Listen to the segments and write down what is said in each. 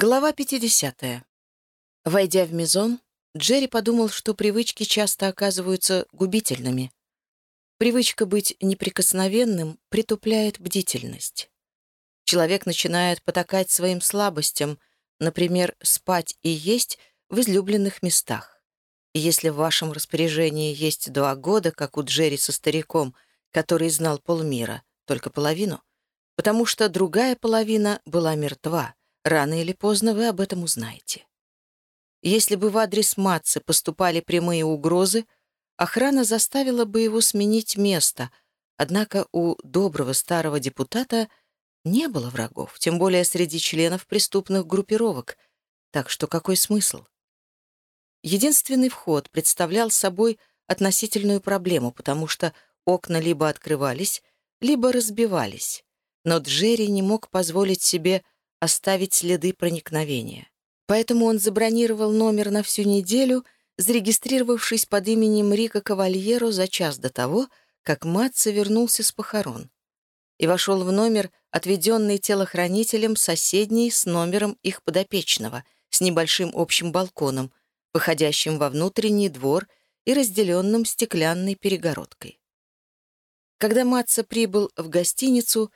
Глава 50. Войдя в Мизон, Джерри подумал, что привычки часто оказываются губительными. Привычка быть неприкосновенным притупляет бдительность. Человек начинает потакать своим слабостям, например, спать и есть в излюбленных местах. И если в вашем распоряжении есть два года, как у Джерри со стариком, который знал полмира, только половину, потому что другая половина была мертва — Рано или поздно вы об этом узнаете. Если бы в адрес Матцы поступали прямые угрозы, охрана заставила бы его сменить место, однако у доброго старого депутата не было врагов, тем более среди членов преступных группировок, так что какой смысл? Единственный вход представлял собой относительную проблему, потому что окна либо открывались, либо разбивались, но Джерри не мог позволить себе оставить следы проникновения. Поэтому он забронировал номер на всю неделю, зарегистрировавшись под именем Рика Кавальеро за час до того, как Матца вернулся с похорон. И вошел в номер, отведенный телохранителем соседний с номером их подопечного, с небольшим общим балконом, выходящим во внутренний двор и разделенным стеклянной перегородкой. Когда Матца прибыл в гостиницу,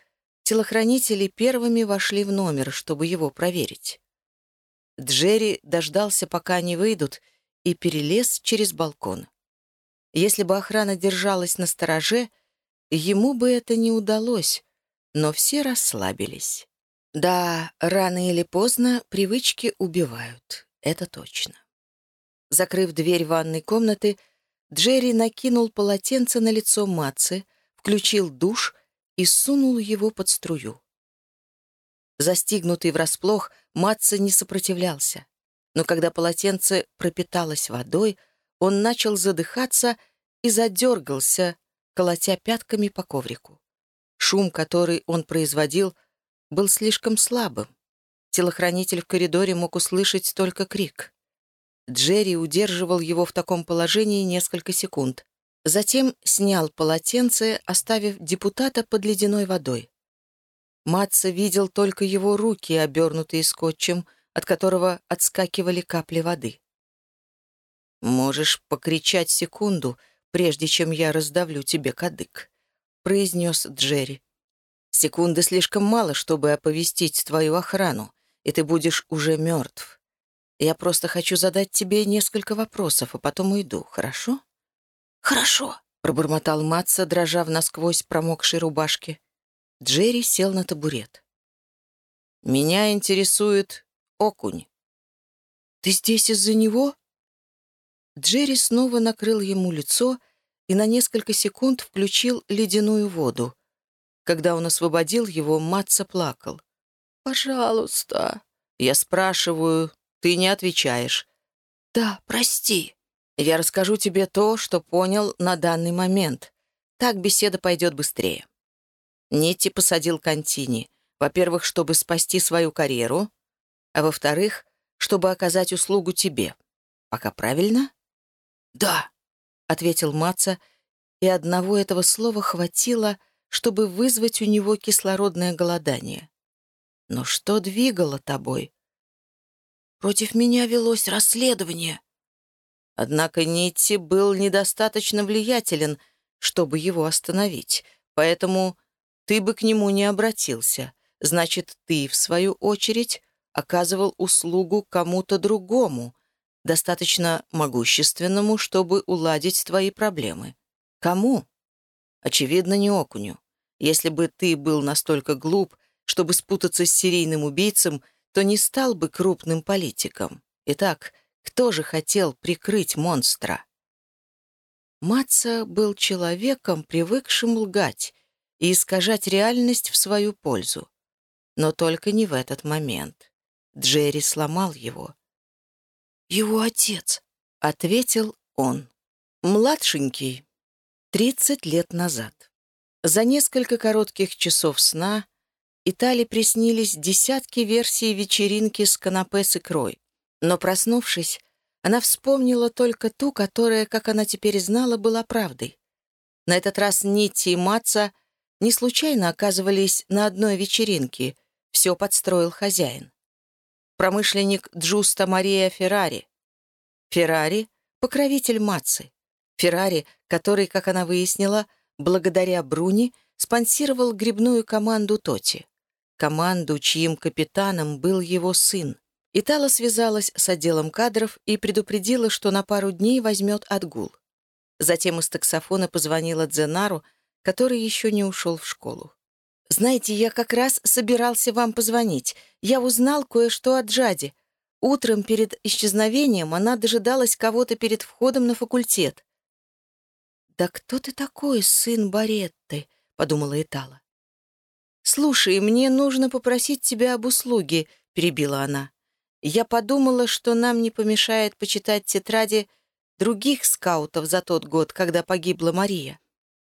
Телохранители первыми вошли в номер, чтобы его проверить. Джерри дождался, пока они выйдут, и перелез через балкон. Если бы охрана держалась на стороже, ему бы это не удалось, но все расслабились. Да, рано или поздно привычки убивают, это точно. Закрыв дверь ванной комнаты, Джерри накинул полотенце на лицо Матцы, включил душ и сунул его под струю. Застигнутый врасплох, Матца не сопротивлялся. Но когда полотенце пропиталось водой, он начал задыхаться и задергался, колотя пятками по коврику. Шум, который он производил, был слишком слабым. Телохранитель в коридоре мог услышать только крик. Джерри удерживал его в таком положении несколько секунд. Затем снял полотенце, оставив депутата под ледяной водой. Матца видел только его руки, обернутые скотчем, от которого отскакивали капли воды. «Можешь покричать секунду, прежде чем я раздавлю тебе кадык», — произнес Джерри. «Секунды слишком мало, чтобы оповестить твою охрану, и ты будешь уже мертв. Я просто хочу задать тебе несколько вопросов, а потом уйду, хорошо?» «Хорошо», — пробормотал Матса, дрожа в насквозь промокшей рубашке. Джерри сел на табурет. «Меня интересует окунь». «Ты здесь из-за него?» Джерри снова накрыл ему лицо и на несколько секунд включил ледяную воду. Когда он освободил его, Матса плакал. «Пожалуйста». Я спрашиваю, ты не отвечаешь. «Да, прости». Я расскажу тебе то, что понял на данный момент. Так беседа пойдет быстрее. Нити посадил Контини. Во-первых, чтобы спасти свою карьеру, а во-вторых, чтобы оказать услугу тебе. Пока правильно? «Да», — ответил Маца, и одного этого слова хватило, чтобы вызвать у него кислородное голодание. «Но что двигало тобой?» «Против меня велось расследование», Однако Нитти был недостаточно влиятелен, чтобы его остановить, поэтому ты бы к нему не обратился. Значит, ты, в свою очередь, оказывал услугу кому-то другому, достаточно могущественному, чтобы уладить твои проблемы. Кому? Очевидно, не окуню. Если бы ты был настолько глуп, чтобы спутаться с серийным убийцем, то не стал бы крупным политиком. Итак, кто же хотел прикрыть монстра? Маца был человеком, привыкшим лгать и искажать реальность в свою пользу. Но только не в этот момент. Джерри сломал его. «Его отец», — ответил он. Младшенький, 30 лет назад. За несколько коротких часов сна Итали приснились десятки версий вечеринки с канапе с икрой. Но, проснувшись, она вспомнила только ту, которая, как она теперь знала, была правдой. На этот раз Нити и Маца не случайно оказывались на одной вечеринке, все подстроил хозяин. промышленник Джуста Мария Феррари. Феррари — покровитель Мацы. Феррари, который, как она выяснила, благодаря Бруни, спонсировал грибную команду Тоти. Команду, чьим капитаном был его сын. Итала связалась с отделом кадров и предупредила, что на пару дней возьмет отгул. Затем из таксофона позвонила Дзенару, который еще не ушел в школу. «Знаете, я как раз собирался вам позвонить. Я узнал кое-что от Джади. Утром перед исчезновением она дожидалась кого-то перед входом на факультет. «Да кто ты такой, сын Баретты?» — подумала Итала. «Слушай, мне нужно попросить тебя об услуге», — перебила она. «Я подумала, что нам не помешает почитать тетради других скаутов за тот год, когда погибла Мария.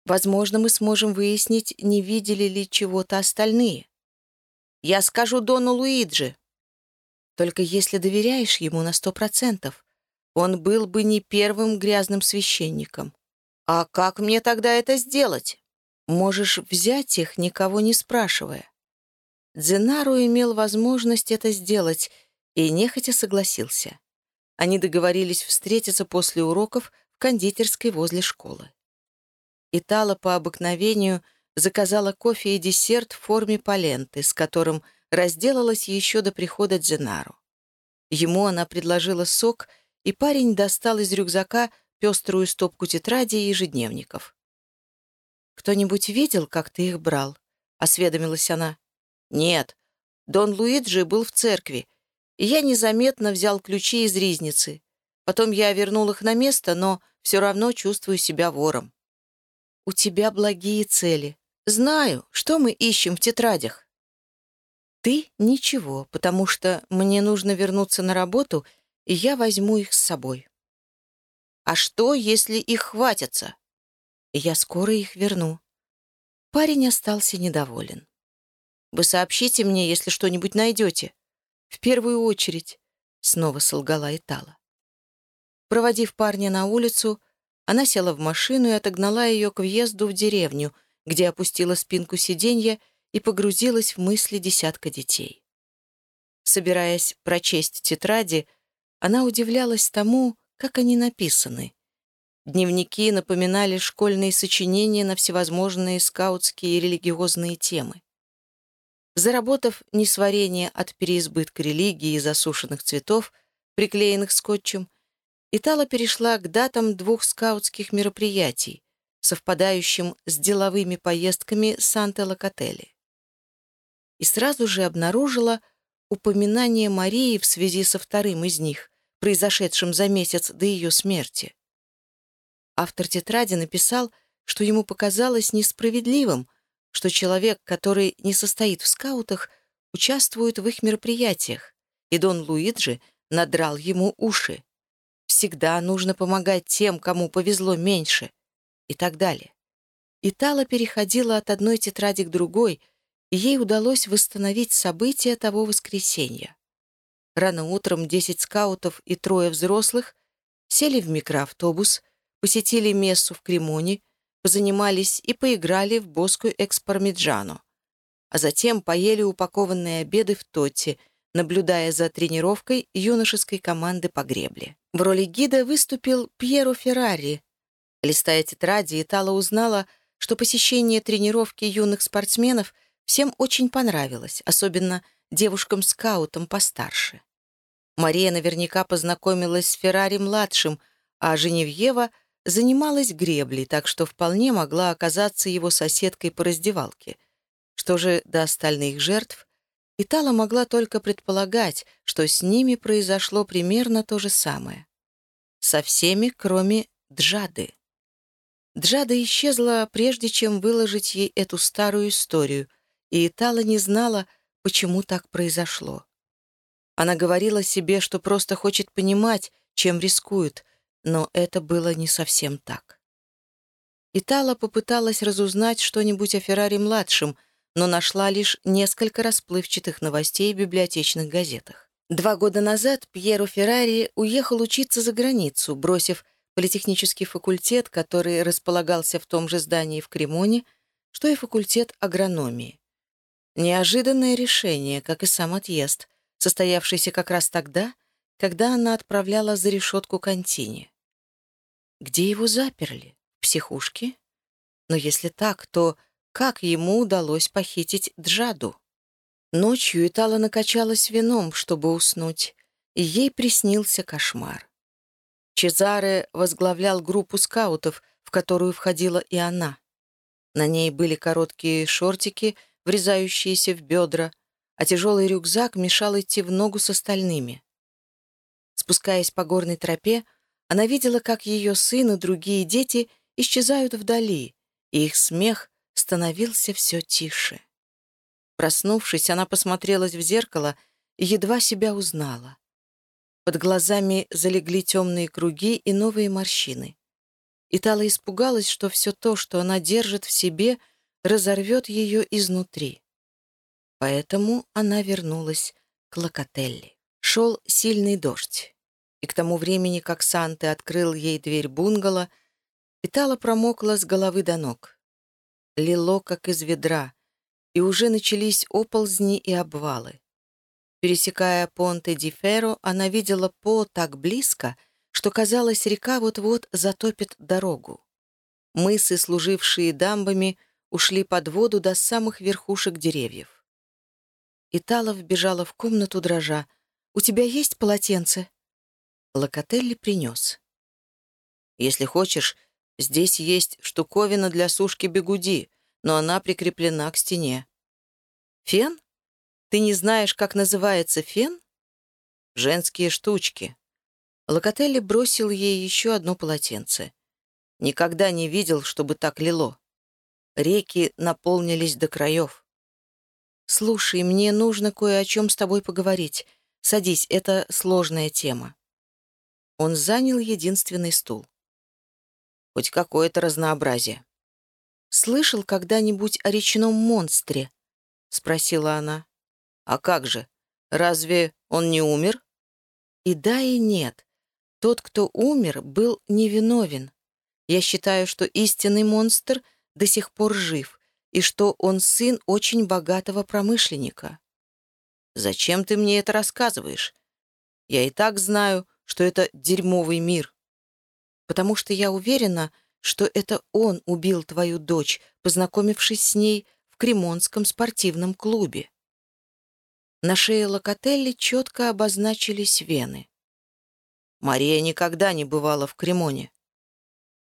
Возможно, мы сможем выяснить, не видели ли чего-то остальные. Я скажу Дону Луиджи. Только если доверяешь ему на сто процентов, он был бы не первым грязным священником. А как мне тогда это сделать? Можешь взять их, никого не спрашивая. Дзенару имел возможность это сделать и нехотя согласился. Они договорились встретиться после уроков в кондитерской возле школы. Итала по обыкновению заказала кофе и десерт в форме паленты, с которым разделалась еще до прихода Дзенару. Ему она предложила сок, и парень достал из рюкзака пеструю стопку тетрадей и ежедневников. «Кто-нибудь видел, как ты их брал?» — осведомилась она. «Нет. Дон Луиджи был в церкви, и я незаметно взял ключи из ризницы. Потом я вернул их на место, но все равно чувствую себя вором. «У тебя благие цели. Знаю, что мы ищем в тетрадях». «Ты — ничего, потому что мне нужно вернуться на работу, и я возьму их с собой». «А что, если их хватится?» «Я скоро их верну». Парень остался недоволен. «Вы сообщите мне, если что-нибудь найдете». «В первую очередь», — снова солгала Итала. Проводив парня на улицу, она села в машину и отогнала ее к въезду в деревню, где опустила спинку сиденья и погрузилась в мысли десятка детей. Собираясь прочесть тетради, она удивлялась тому, как они написаны. Дневники напоминали школьные сочинения на всевозможные скаутские и религиозные темы. Заработав несварение от переизбытка религии и засушенных цветов, приклеенных скотчем, Итала перешла к датам двух скаутских мероприятий, совпадающим с деловыми поездками Санте-Локотели. И сразу же обнаружила упоминание Марии в связи со вторым из них, произошедшим за месяц до ее смерти. Автор тетради написал, что ему показалось несправедливым, что человек, который не состоит в скаутах, участвует в их мероприятиях, и Дон Луиджи надрал ему уши всегда нужно помогать тем, кому повезло меньше, и так далее. Итала переходила от одной тетради к другой, и ей удалось восстановить события того воскресенья. Рано утром десять скаутов и трое взрослых сели в микроавтобус, посетили мессу в Кремоне, позанимались и поиграли в Боску экспармиджано, а затем поели упакованные обеды в Тотте, наблюдая за тренировкой юношеской команды по гребле. В роли гида выступил Пьеро Феррари. Листая тетради, Итала узнала, что посещение тренировки юных спортсменов всем очень понравилось, особенно девушкам-скаутам постарше. Мария наверняка познакомилась с Феррари-младшим, а Женевьева занималась греблей, так что вполне могла оказаться его соседкой по раздевалке. Что же до остальных жертв, Итала могла только предполагать, что с ними произошло примерно то же самое. Со всеми, кроме Джады. Джада исчезла, прежде чем выложить ей эту старую историю, и Итала не знала, почему так произошло. Она говорила себе, что просто хочет понимать, чем рискует, но это было не совсем так. Итала попыталась разузнать что-нибудь о Феррари-младшем, но нашла лишь несколько расплывчатых новостей в библиотечных газетах. Два года назад Пьеро Феррари уехал учиться за границу, бросив политехнический факультет, который располагался в том же здании в Кремоне, что и факультет агрономии. Неожиданное решение, как и сам отъезд, состоявшийся как раз тогда, когда она отправляла за решетку контине. Где его заперли? В психушке? Но если так, то как ему удалось похитить Джаду? Ночью Итала накачалась вином, чтобы уснуть, и ей приснился кошмар. Чезаре возглавлял группу скаутов, в которую входила и она. На ней были короткие шортики, врезающиеся в бедра, а тяжелый рюкзак мешал идти в ногу с остальными. Спускаясь по горной тропе, она видела, как ее сын и другие дети исчезают вдали, и их смех становился все тише. Проснувшись, она посмотрелась в зеркало и едва себя узнала. Под глазами залегли темные круги и новые морщины. Итала испугалась, что все то, что она держит в себе, разорвет ее изнутри. Поэтому она вернулась к Локотелли. Шел сильный дождь, и к тому времени, как Санте открыл ей дверь бунгало, Итала промокла с головы до ног. Лило, как из ведра, и уже начались оползни и обвалы. Пересекая Понте-ди-Ферро, она видела По так близко, что, казалось, река вот-вот затопит дорогу. Мысы, служившие дамбами, ушли под воду до самых верхушек деревьев. Итала вбежала в комнату, дрожа. «У тебя есть полотенце?» Локотелли принес. «Если хочешь, здесь есть штуковина для сушки бегуди, но она прикреплена к стене». «Фен?» Ты не знаешь, как называется фен? Женские штучки. Локотелли бросил ей еще одно полотенце. Никогда не видел, чтобы так лило. Реки наполнились до краев. «Слушай, мне нужно кое о чем с тобой поговорить. Садись, это сложная тема». Он занял единственный стул. Хоть какое-то разнообразие. «Слышал когда-нибудь о речном монстре?» — спросила она. А как же? Разве он не умер? И да, и нет. Тот, кто умер, был невиновен. Я считаю, что истинный монстр до сих пор жив, и что он сын очень богатого промышленника. Зачем ты мне это рассказываешь? Я и так знаю, что это дерьмовый мир. Потому что я уверена, что это он убил твою дочь, познакомившись с ней в Кремонском спортивном клубе. На шее Локотелли четко обозначились вены. Мария никогда не бывала в Кремоне.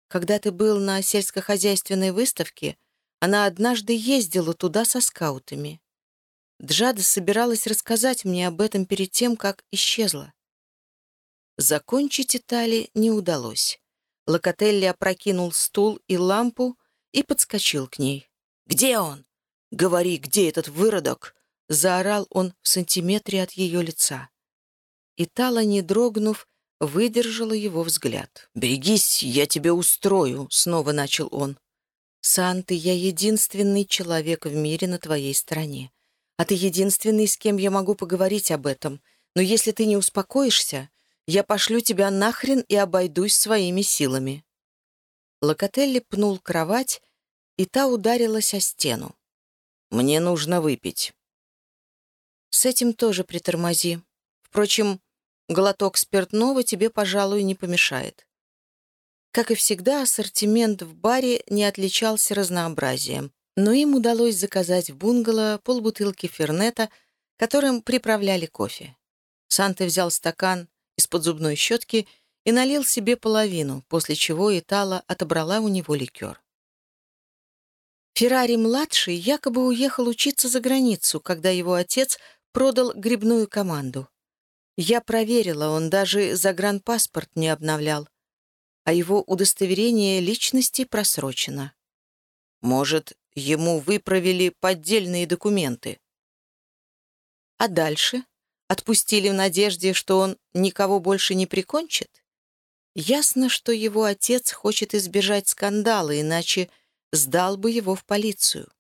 Когда ты был на сельскохозяйственной выставке, она однажды ездила туда со скаутами. Джада собиралась рассказать мне об этом перед тем, как исчезла. Закончить Итали не удалось. Локотелли опрокинул стул и лампу и подскочил к ней. «Где он? Говори, где этот выродок? Заорал он в сантиметре от ее лица. И Тала, не дрогнув, выдержала его взгляд. «Берегись, я тебя устрою», — снова начал он. «Санты, я единственный человек в мире на твоей стороне. А ты единственный, с кем я могу поговорить об этом. Но если ты не успокоишься, я пошлю тебя нахрен и обойдусь своими силами». Локотелли пнул кровать, и та ударилась о стену. «Мне нужно выпить». С этим тоже притормози. Впрочем, глоток спиртного тебе, пожалуй, не помешает. Как и всегда, ассортимент в баре не отличался разнообразием, но им удалось заказать в бунгало полбутылки фернета, которым приправляли кофе. Санте взял стакан из-под зубной щетки и налил себе половину, после чего Итала отобрала у него ликер. Феррари-младший якобы уехал учиться за границу, когда его отец продал грибную команду. Я проверила, он даже загранпаспорт не обновлял, а его удостоверение личности просрочено. Может, ему выправили поддельные документы. А дальше? Отпустили в надежде, что он никого больше не прикончит? Ясно, что его отец хочет избежать скандала, иначе сдал бы его в полицию.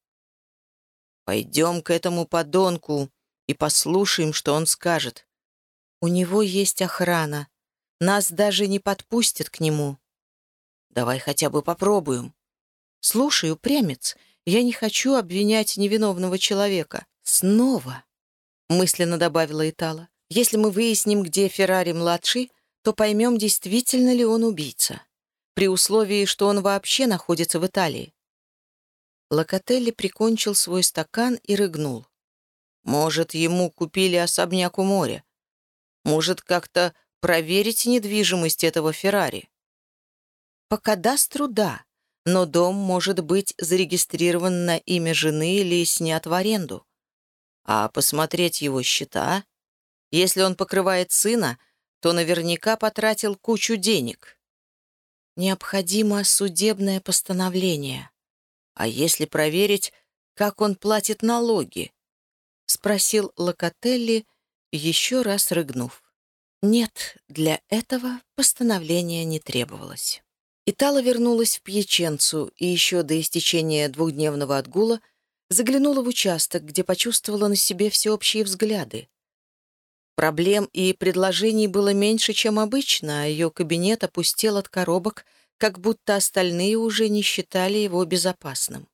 «Пойдем к этому подонку», и послушаем, что он скажет. У него есть охрана. Нас даже не подпустят к нему. Давай хотя бы попробуем. Слушай, упрямец, я не хочу обвинять невиновного человека. Снова. Мысленно добавила Итала. «Если мы выясним, где Феррари-младший, то поймем, действительно ли он убийца. При условии, что он вообще находится в Италии». Локотелли прикончил свой стакан и рыгнул. «Может, ему купили особняк у моря? Может, как-то проверить недвижимость этого Феррари?» «По кадастру — да, но дом может быть зарегистрирован на имя жены или снят в аренду. А посмотреть его счета? Если он покрывает сына, то наверняка потратил кучу денег. Необходимо судебное постановление. А если проверить, как он платит налоги? Спросил Локотелли, еще раз рыгнув. Нет, для этого постановления не требовалось. Итала вернулась в Пьяченцу и еще до истечения двухдневного отгула заглянула в участок, где почувствовала на себе всеобщие взгляды. Проблем и предложений было меньше, чем обычно, а ее кабинет опустел от коробок, как будто остальные уже не считали его безопасным.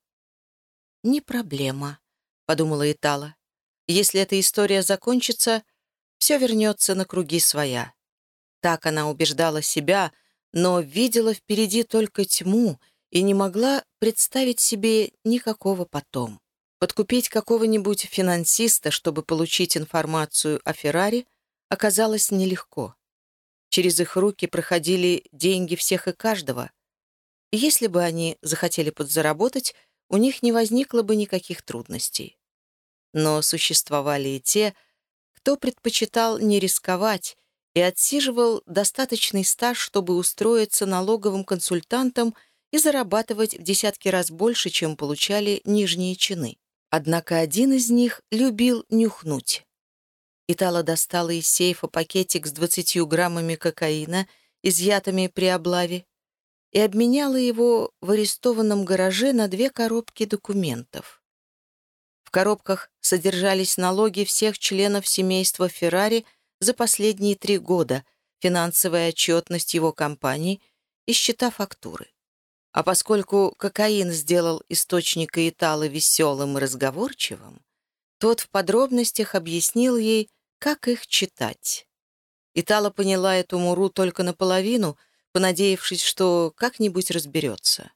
«Не проблема», — подумала Итала. «Если эта история закончится, все вернется на круги своя». Так она убеждала себя, но видела впереди только тьму и не могла представить себе никакого потом. Подкупить какого-нибудь финансиста, чтобы получить информацию о Феррари, оказалось нелегко. Через их руки проходили деньги всех и каждого. если бы они захотели подзаработать, у них не возникло бы никаких трудностей. Но существовали и те, кто предпочитал не рисковать и отсиживал достаточный стаж, чтобы устроиться налоговым консультантом и зарабатывать в десятки раз больше, чем получали нижние чины. Однако один из них любил нюхнуть. Итала достала из сейфа пакетик с 20 граммами кокаина, изъятыми при облаве, и обменяла его в арестованном гараже на две коробки документов. В коробках содержались налоги всех членов семейства Феррари за последние три года, финансовая отчетность его компании и счета фактуры. А поскольку кокаин сделал источника Итала веселым и разговорчивым, тот в подробностях объяснил ей, как их читать. Итала поняла эту муру только наполовину, понадеявшись, что как-нибудь разберется.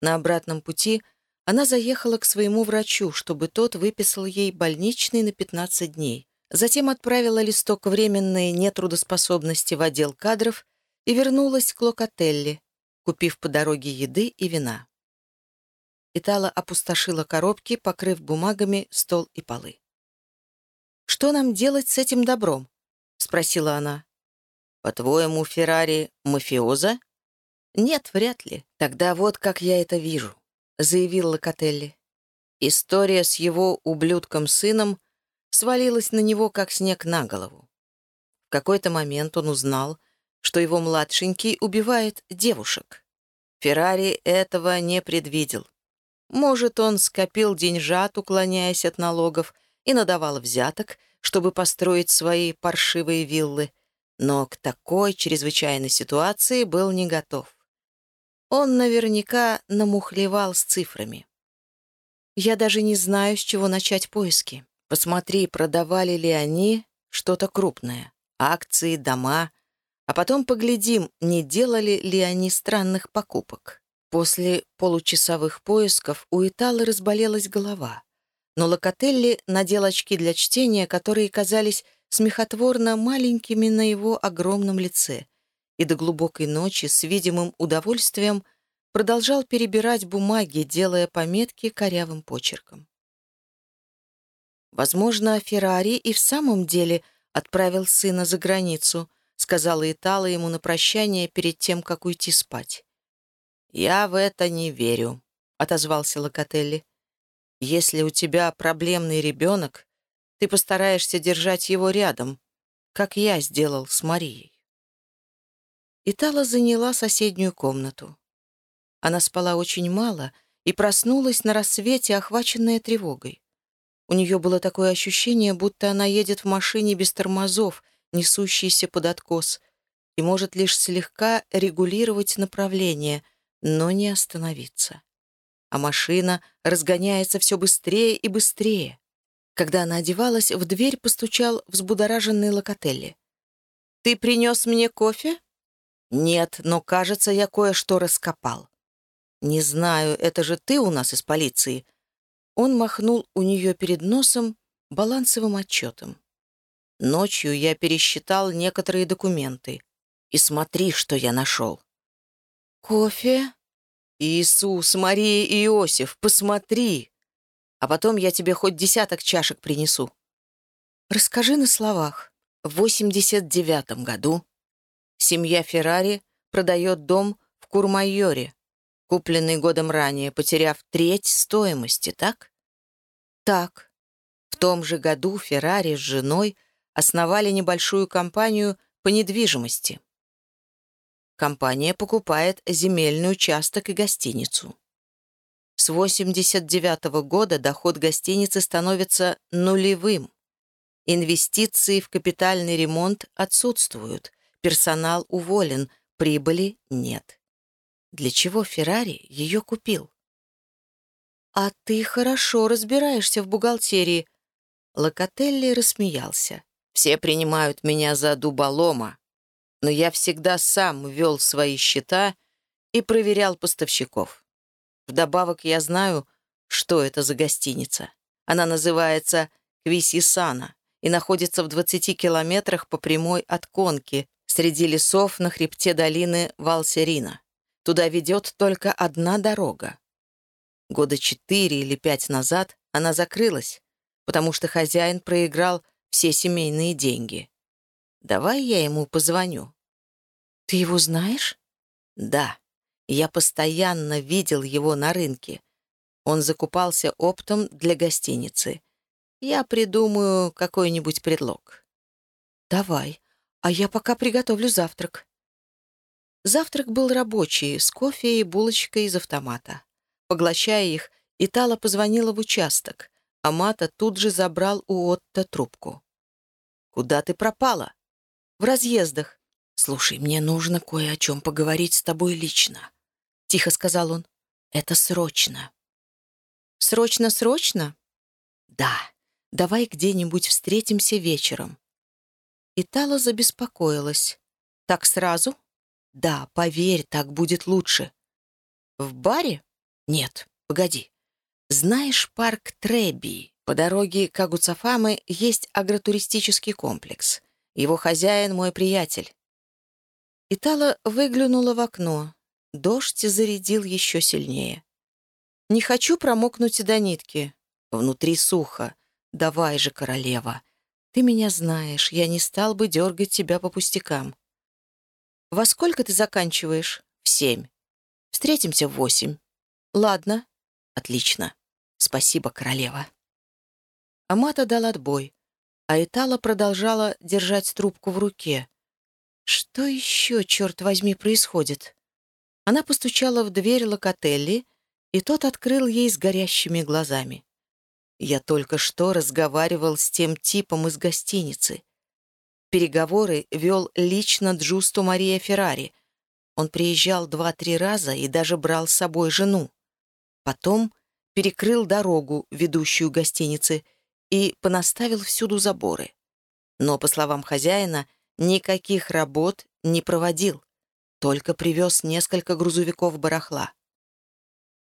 На обратном пути она заехала к своему врачу, чтобы тот выписал ей больничный на 15 дней. Затем отправила листок временной нетрудоспособности в отдел кадров и вернулась к Локотелли, купив по дороге еды и вина. Итала опустошила коробки, покрыв бумагами стол и полы. «Что нам делать с этим добром?» — спросила она. «По-твоему, Феррари мафиоза?» «Нет, вряд ли. Тогда вот как я это вижу», — заявил Локотелли. История с его ублюдком-сыном свалилась на него, как снег на голову. В какой-то момент он узнал, что его младшенький убивает девушек. Феррари этого не предвидел. Может, он скопил деньжат, уклоняясь от налогов, и надавал взяток, чтобы построить свои паршивые виллы, но к такой чрезвычайной ситуации был не готов. Он наверняка намухлевал с цифрами. Я даже не знаю, с чего начать поиски. Посмотри, продавали ли они что-то крупное. Акции, дома, а потом поглядим, не делали ли они странных покупок. После получасовых поисков у Италы разболелась голова. Но Локотелли надел очки для чтения, которые казались смехотворно маленькими на его огромном лице, и до глубокой ночи с видимым удовольствием продолжал перебирать бумаги, делая пометки корявым почерком. Возможно, Феррари и в самом деле отправил сына за границу, сказала Итала ему на прощание перед тем, как уйти спать. «Я в это не верю», — отозвался Локотелли. «Если у тебя проблемный ребенок, ты постараешься держать его рядом, как я сделал с Марией». Итала заняла соседнюю комнату. Она спала очень мало и проснулась на рассвете, охваченная тревогой. У нее было такое ощущение, будто она едет в машине без тормозов — несущийся под откос, и может лишь слегка регулировать направление, но не остановиться. А машина разгоняется все быстрее и быстрее. Когда она одевалась, в дверь постучал взбудораженный Локотелли. «Ты принес мне кофе?» «Нет, но, кажется, я кое-что раскопал». «Не знаю, это же ты у нас из полиции». Он махнул у нее перед носом балансовым отчетом. Ночью я пересчитал некоторые документы. И смотри, что я нашел. «Кофе?» «Иисус, Мария и Иосиф, посмотри! А потом я тебе хоть десяток чашек принесу». Расскажи на словах. В 89 году семья Феррари продает дом в Курмайоре, купленный годом ранее, потеряв треть стоимости, так? Так. В том же году Феррари с женой основали небольшую компанию по недвижимости. Компания покупает земельный участок и гостиницу. С 89 -го года доход гостиницы становится нулевым. Инвестиции в капитальный ремонт отсутствуют, персонал уволен, прибыли нет. Для чего Феррари ее купил? «А ты хорошо разбираешься в бухгалтерии», Локотелли рассмеялся. «Все принимают меня за дуболома, но я всегда сам вел свои счета и проверял поставщиков. Вдобавок я знаю, что это за гостиница. Она называется Квисисана и находится в 20 километрах по прямой от Конки, среди лесов на хребте долины Валсерина. Туда ведет только одна дорога. Года четыре или пять назад она закрылась, потому что хозяин проиграл все семейные деньги. Давай я ему позвоню». «Ты его знаешь?» «Да. Я постоянно видел его на рынке. Он закупался оптом для гостиницы. Я придумаю какой-нибудь предлог». «Давай, а я пока приготовлю завтрак». Завтрак был рабочий, с кофе и булочкой из автомата. Поглощая их, Итала позвонила в участок, а Мата тут же забрал у Отто трубку. «Куда ты пропала?» в разъездах. «Слушай, мне нужно кое о чем поговорить с тобой лично», — тихо сказал он. «Это срочно». «Срочно-срочно?» «Да. Давай где-нибудь встретимся вечером». Итала забеспокоилась. «Так сразу?» «Да, поверь, так будет лучше». «В баре?» «Нет, погоди. Знаешь парк Треби? По дороге к Агуцафаме есть агротуристический комплекс. Его хозяин — мой приятель». Итала выглянула в окно. Дождь зарядил еще сильнее. «Не хочу промокнуть до нитки. Внутри сухо. Давай же, королева. Ты меня знаешь, я не стал бы дергать тебя по пустякам. Во сколько ты заканчиваешь? В семь. Встретимся в восемь. Ладно. Отлично. Спасибо, королева. Амата дал отбой а Итала продолжала держать трубку в руке. Что еще, черт возьми, происходит? Она постучала в дверь Локотелли, и тот открыл ей с горящими глазами. Я только что разговаривал с тем типом из гостиницы. Переговоры вел лично Джусто Мария Феррари. Он приезжал два-три раза и даже брал с собой жену. Потом перекрыл дорогу, ведущую гостиницы, и понаставил всюду заборы. Но, по словам хозяина, никаких работ не проводил, только привез несколько грузовиков барахла.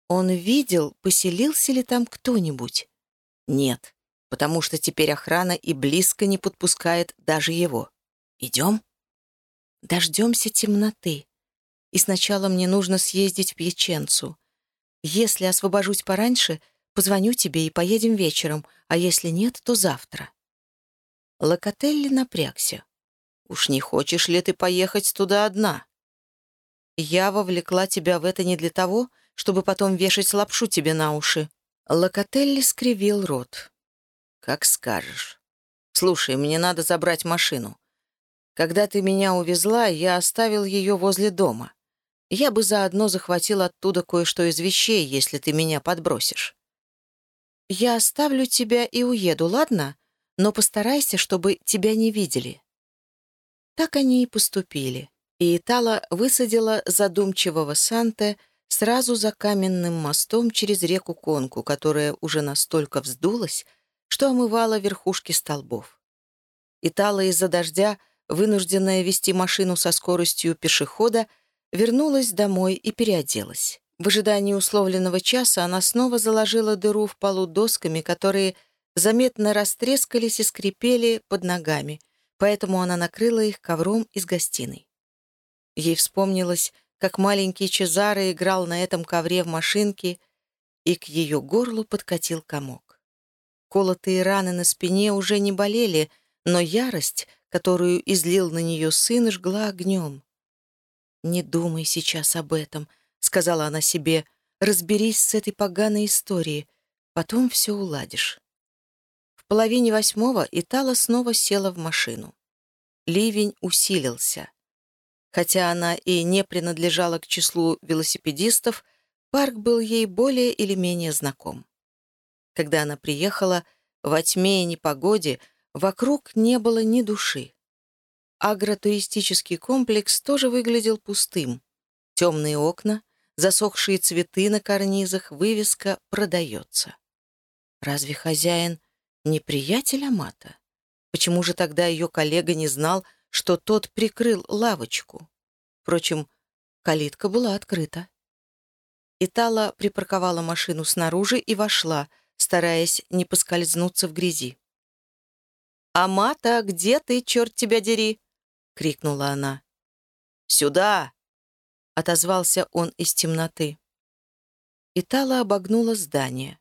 Он видел, поселился ли там кто-нибудь? Нет, потому что теперь охрана и близко не подпускает даже его. Идем? Дождемся темноты. И сначала мне нужно съездить в Пьяченцу. Если освобожусь пораньше, Позвоню тебе и поедем вечером, а если нет, то завтра». Локотелли напрягся. «Уж не хочешь ли ты поехать туда одна?» «Я вовлекла тебя в это не для того, чтобы потом вешать лапшу тебе на уши». Локотелли скривил рот. «Как скажешь. Слушай, мне надо забрать машину. Когда ты меня увезла, я оставил ее возле дома. Я бы заодно захватил оттуда кое-что из вещей, если ты меня подбросишь. «Я оставлю тебя и уеду, ладно? Но постарайся, чтобы тебя не видели». Так они и поступили. И Итала высадила задумчивого Санте сразу за каменным мостом через реку Конку, которая уже настолько вздулась, что омывало верхушки столбов. Итала из-за дождя, вынужденная вести машину со скоростью пешехода, вернулась домой и переоделась. В ожидании условленного часа она снова заложила дыру в полу досками, которые заметно растрескались и скрипели под ногами, поэтому она накрыла их ковром из гостиной. Ей вспомнилось, как маленький Чезаро играл на этом ковре в машинке, и к ее горлу подкатил комок. Колотые раны на спине уже не болели, но ярость, которую излил на нее сын, жгла огнем. «Не думай сейчас об этом», — сказала она себе, — «разберись с этой поганой историей, потом все уладишь». В половине восьмого Итала снова села в машину. Ливень усилился. Хотя она и не принадлежала к числу велосипедистов, парк был ей более или менее знаком. Когда она приехала, во тьме и непогоде вокруг не было ни души. Агротуристический комплекс тоже выглядел пустым. Темные окна, засохшие цветы на карнизах, вывеска «Продается». Разве хозяин не приятель Амата? Почему же тогда ее коллега не знал, что тот прикрыл лавочку. Впрочем, калитка была открыта. Итала припарковала машину снаружи и вошла, стараясь не поскользнуться в грязи. «Амата, где ты, черт тебя дери?» — крикнула она. «Сюда!» — отозвался он из темноты. Итала обогнула здание.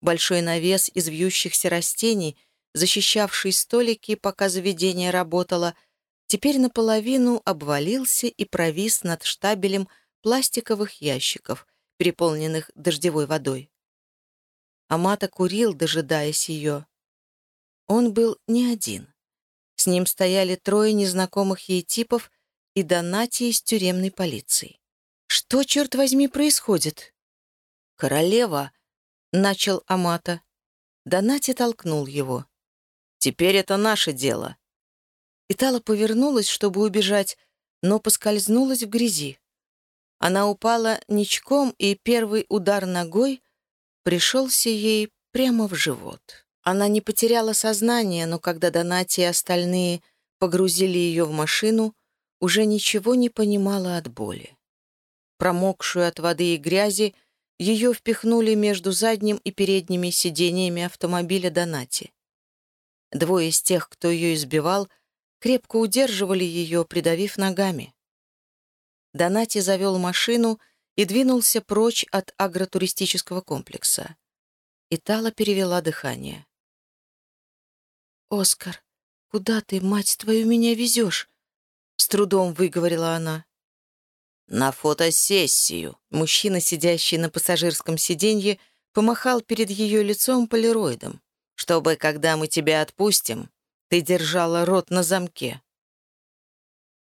Большой навес из вьющихся растений защищавший столики, пока заведение работало, теперь наполовину обвалился и провис над штабелем пластиковых ящиков, переполненных дождевой водой. Амата курил, дожидаясь ее. Он был не один. С ним стояли трое незнакомых ей типов и Донати из тюремной полиции. «Что, черт возьми, происходит?» «Королева!» — начал Амата. Донати толкнул его. Теперь это наше дело». Итала повернулась, чтобы убежать, но поскользнулась в грязи. Она упала ничком, и первый удар ногой пришелся ей прямо в живот. Она не потеряла сознание, но когда Донати и остальные погрузили ее в машину, уже ничего не понимала от боли. Промокшую от воды и грязи, ее впихнули между задним и передними сиденьями автомобиля Донати. Двое из тех, кто ее избивал, крепко удерживали ее, придавив ногами. Донати завел машину и двинулся прочь от агротуристического комплекса. Итала перевела дыхание. «Оскар, куда ты, мать твою, меня везешь?» С трудом выговорила она. «На фотосессию». Мужчина, сидящий на пассажирском сиденье, помахал перед ее лицом полироидом чтобы, когда мы тебя отпустим, ты держала рот на замке.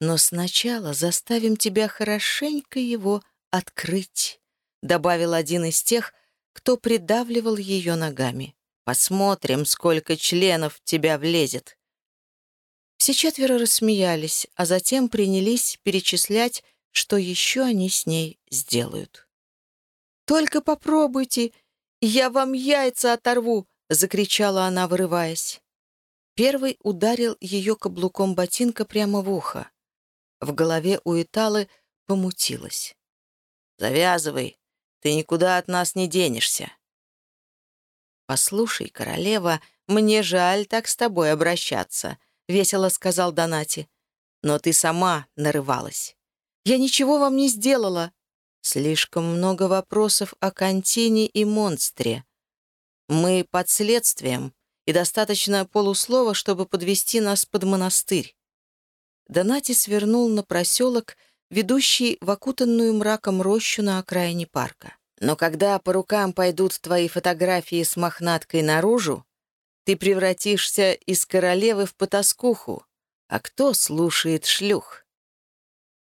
Но сначала заставим тебя хорошенько его открыть», — добавил один из тех, кто придавливал ее ногами. «Посмотрим, сколько членов в тебя влезет». Все четверо рассмеялись, а затем принялись перечислять, что еще они с ней сделают. «Только попробуйте, я вам яйца оторву!» закричала она, вырываясь. Первый ударил ее каблуком ботинка прямо в ухо. В голове у Италы помутилось. «Завязывай, ты никуда от нас не денешься». «Послушай, королева, мне жаль так с тобой обращаться», — весело сказал Донати. «Но ты сама нарывалась. Я ничего вам не сделала. Слишком много вопросов о контине и монстре. Мы под следствием, и достаточно полуслова, чтобы подвести нас под монастырь. Донати свернул на проселок, ведущий в окутанную мраком рощу на окраине парка. Но когда по рукам пойдут твои фотографии с мохнаткой наружу, ты превратишься из королевы в потаскуху. А кто слушает шлюх?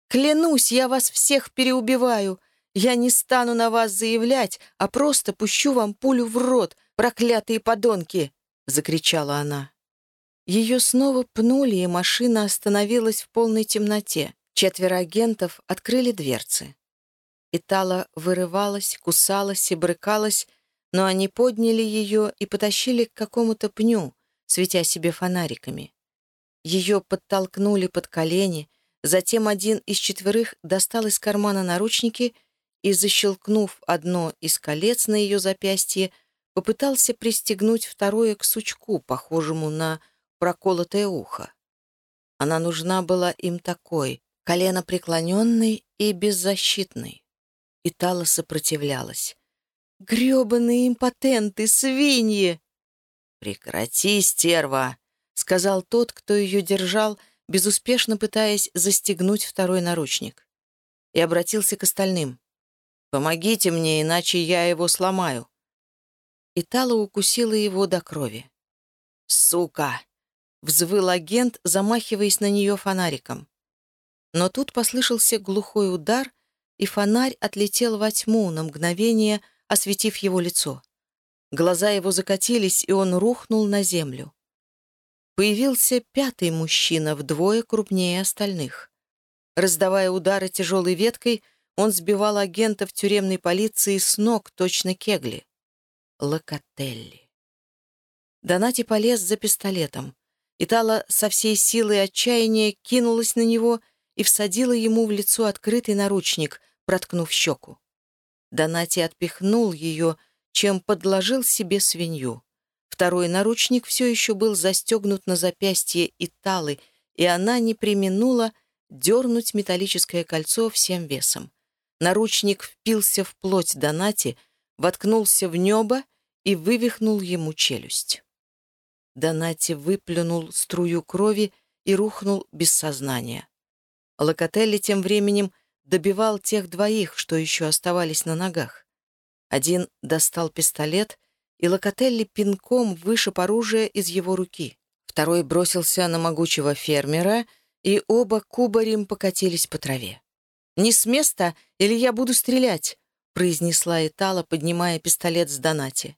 Клянусь, я вас всех переубиваю. Я не стану на вас заявлять, а просто пущу вам пулю в рот, проклятые подонки!» — закричала она. Ее снова пнули, и машина остановилась в полной темноте. Четверо агентов открыли дверцы. Итала вырывалась, кусалась и брыкалась, но они подняли ее и потащили к какому-то пню, светя себе фонариками. Ее подтолкнули под колени, затем один из четверых достал из кармана наручники и, защелкнув одно из колец на ее запястье, попытался пристегнуть второе к сучку, похожему на проколотое ухо. Она нужна была им такой, колено преклоненной и беззащитной. И Тала сопротивлялась. «Гребаные импотенты, свиньи!» «Прекрати, стерва!» — сказал тот, кто ее держал, безуспешно пытаясь застегнуть второй наручник. И обратился к остальным. «Помогите мне, иначе я его сломаю». И Тала укусила его до крови. «Сука!» — взвыл агент, замахиваясь на нее фонариком. Но тут послышался глухой удар, и фонарь отлетел во тьму на мгновение, осветив его лицо. Глаза его закатились, и он рухнул на землю. Появился пятый мужчина, вдвое крупнее остальных. Раздавая удары тяжелой веткой, он сбивал агентов тюремной полиции с ног, точно кегли. Локотелли. Донати полез за пистолетом. Итала со всей силой отчаяния кинулась на него и всадила ему в лицо открытый наручник, проткнув щеку. Донати отпихнул ее, чем подложил себе свинью. Второй наручник все еще был застегнут на запястье Италы, и она не применула дернуть металлическое кольцо всем весом. Наручник впился в плоть Донати, воткнулся в небо и вывихнул ему челюсть. Донати выплюнул струю крови и рухнул без сознания. Локотелли тем временем добивал тех двоих, что еще оставались на ногах. Один достал пистолет, и Локотелли пинком вышиб оружие из его руки. Второй бросился на могучего фермера, и оба кубарем покатились по траве. «Не с места, или я буду стрелять!» — произнесла Итала, поднимая пистолет с Донати.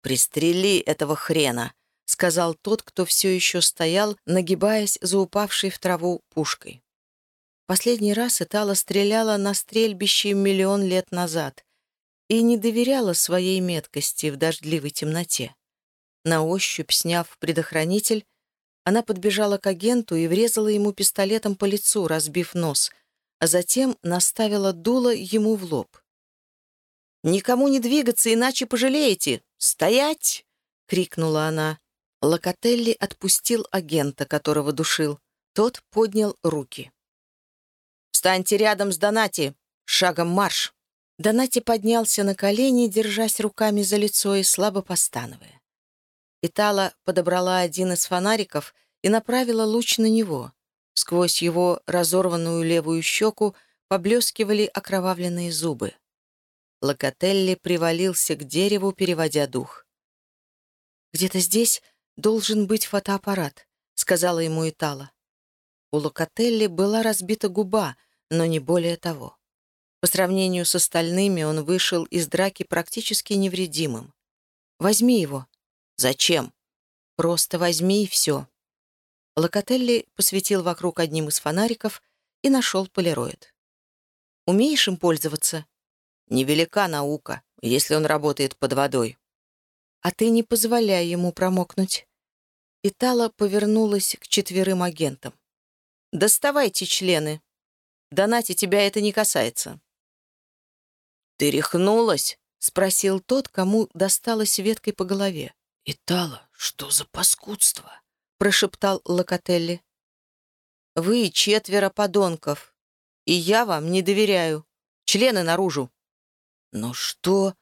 «Пристрели этого хрена!» — сказал тот, кто все еще стоял, нагибаясь за упавшей в траву пушкой. Последний раз Итала стреляла на стрельбище миллион лет назад и не доверяла своей меткости в дождливой темноте. На ощупь, сняв предохранитель, она подбежала к агенту и врезала ему пистолетом по лицу, разбив нос, а затем наставила дуло ему в лоб. «Никому не двигаться, иначе пожалеете! Стоять!» — крикнула она. Локотелли отпустил агента, которого душил. Тот поднял руки. «Встаньте рядом с Донати! Шагом марш!» Донати поднялся на колени, держась руками за лицо и слабо постановая. Итала подобрала один из фонариков и направила луч на него. Сквозь его разорванную левую щеку поблескивали окровавленные зубы. Локотелли привалился к дереву, переводя дух. «Где-то здесь должен быть фотоаппарат», — сказала ему Итала. У Локотелли была разбита губа, но не более того. По сравнению с остальными он вышел из драки практически невредимым. «Возьми его». «Зачем?» «Просто возьми и все». Локотелли посветил вокруг одним из фонариков и нашел полироид. «Умеешь им пользоваться?» «Невелика наука, если он работает под водой». «А ты не позволяй ему промокнуть». Итала повернулась к четверым агентам. «Доставайте члены!» Донати, тебя это не касается». «Ты рехнулась?» — спросил тот, кому досталось веткой по голове. «Итала, что за паскудство?» — прошептал Локотелли. «Вы четверо подонков, и я вам не доверяю. Члены наружу». «Но что?»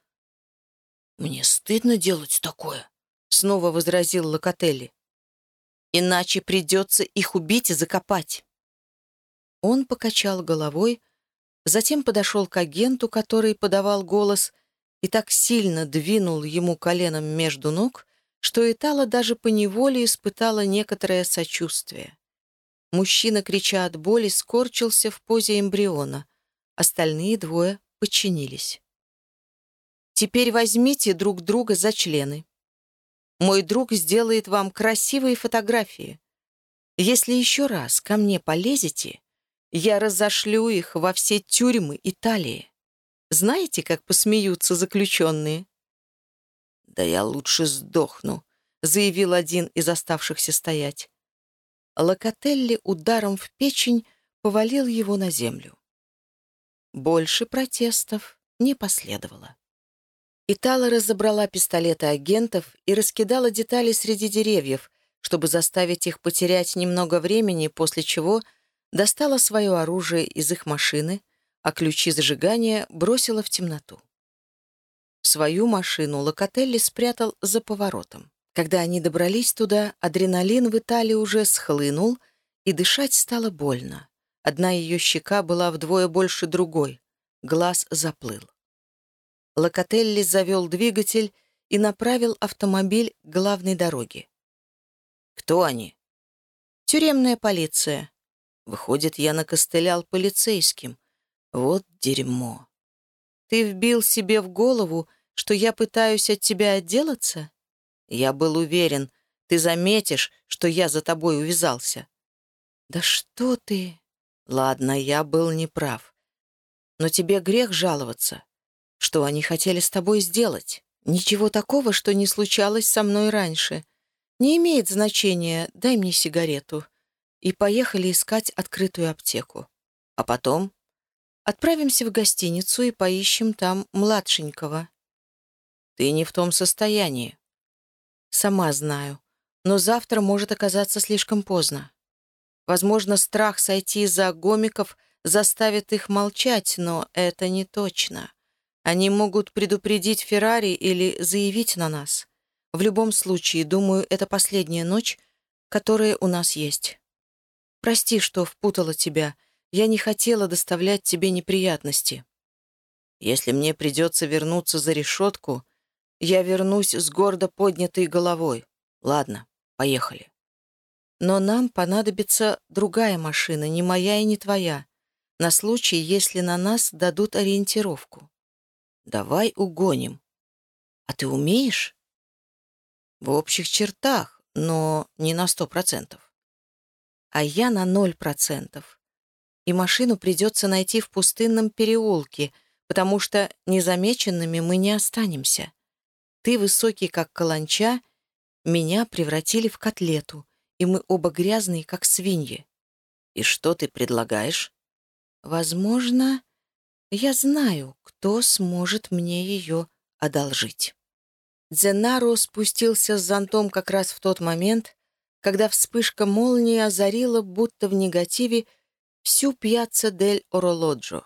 «Мне стыдно делать такое», — снова возразил Локотелли. «Иначе придется их убить и закопать». Он покачал головой, затем подошел к агенту, который подавал голос, и так сильно двинул ему коленом между ног, что Итала даже поневоле испытала некоторое сочувствие. Мужчина, крича от боли, скорчился в позе эмбриона. Остальные двое подчинились. «Теперь возьмите друг друга за члены. Мой друг сделает вам красивые фотографии. Если еще раз ко мне полезете, я разошлю их во все тюрьмы Италии. Знаете, как посмеются заключенные? «Да я лучше сдохну», — заявил один из оставшихся стоять. Локотелли ударом в печень повалил его на землю. Больше протестов не последовало. Итала разобрала пистолеты агентов и раскидала детали среди деревьев, чтобы заставить их потерять немного времени, после чего достала свое оружие из их машины, а ключи зажигания бросила в темноту. Свою машину Локотелли спрятал за поворотом. Когда они добрались туда, адреналин в Италии уже схлынул, и дышать стало больно. Одна ее щека была вдвое больше другой. Глаз заплыл. Локотелли завел двигатель и направил автомобиль к главной дороге. «Кто они?» «Тюремная полиция». Выходит, я накостылял полицейским. Вот дерьмо. Ты вбил себе в голову, что я пытаюсь от тебя отделаться? Я был уверен, ты заметишь, что я за тобой увязался. Да что ты? Ладно, я был неправ. Но тебе грех жаловаться. Что они хотели с тобой сделать? Ничего такого, что не случалось со мной раньше. Не имеет значения, дай мне сигарету. И поехали искать открытую аптеку. А потом? Отправимся в гостиницу и поищем там младшенького. Ты не в том состоянии. Сама знаю. Но завтра может оказаться слишком поздно. Возможно, страх сойти за гомиков заставит их молчать, но это не точно. Они могут предупредить Феррари или заявить на нас. В любом случае, думаю, это последняя ночь, которая у нас есть. Прости, что впутала тебя — я не хотела доставлять тебе неприятности. Если мне придется вернуться за решетку, я вернусь с гордо поднятой головой. Ладно, поехали. Но нам понадобится другая машина, не моя и не твоя, на случай, если на нас дадут ориентировку. Давай угоним. А ты умеешь? В общих чертах, но не на сто процентов. А я на ноль процентов и машину придется найти в пустынном переулке, потому что незамеченными мы не останемся. Ты высокий, как каланча, меня превратили в котлету, и мы оба грязные, как свиньи. И что ты предлагаешь? Возможно, я знаю, кто сможет мне ее одолжить. Дзенаро спустился с зонтом как раз в тот момент, когда вспышка молнии озарила, будто в негативе, всю пьяцца дель Оролоджо.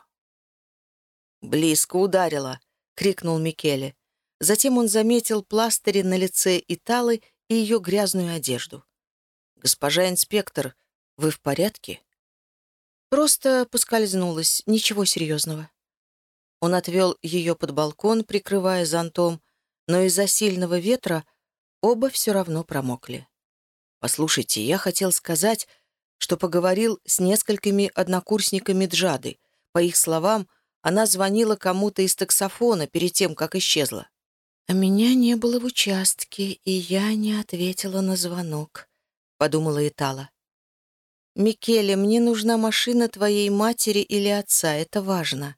«Близко ударила!» — крикнул Микеле. Затем он заметил пластыри на лице Италы и ее грязную одежду. «Госпожа инспектор, вы в порядке?» «Просто поскользнулась, ничего серьезного». Он отвел ее под балкон, прикрывая зонтом, но из-за сильного ветра оба все равно промокли. «Послушайте, я хотел сказать, что поговорил с несколькими однокурсниками Джады. По их словам, она звонила кому-то из таксофона перед тем, как исчезла. «А меня не было в участке, и я не ответила на звонок», — подумала Итала. «Микеле, мне нужна машина твоей матери или отца, это важно».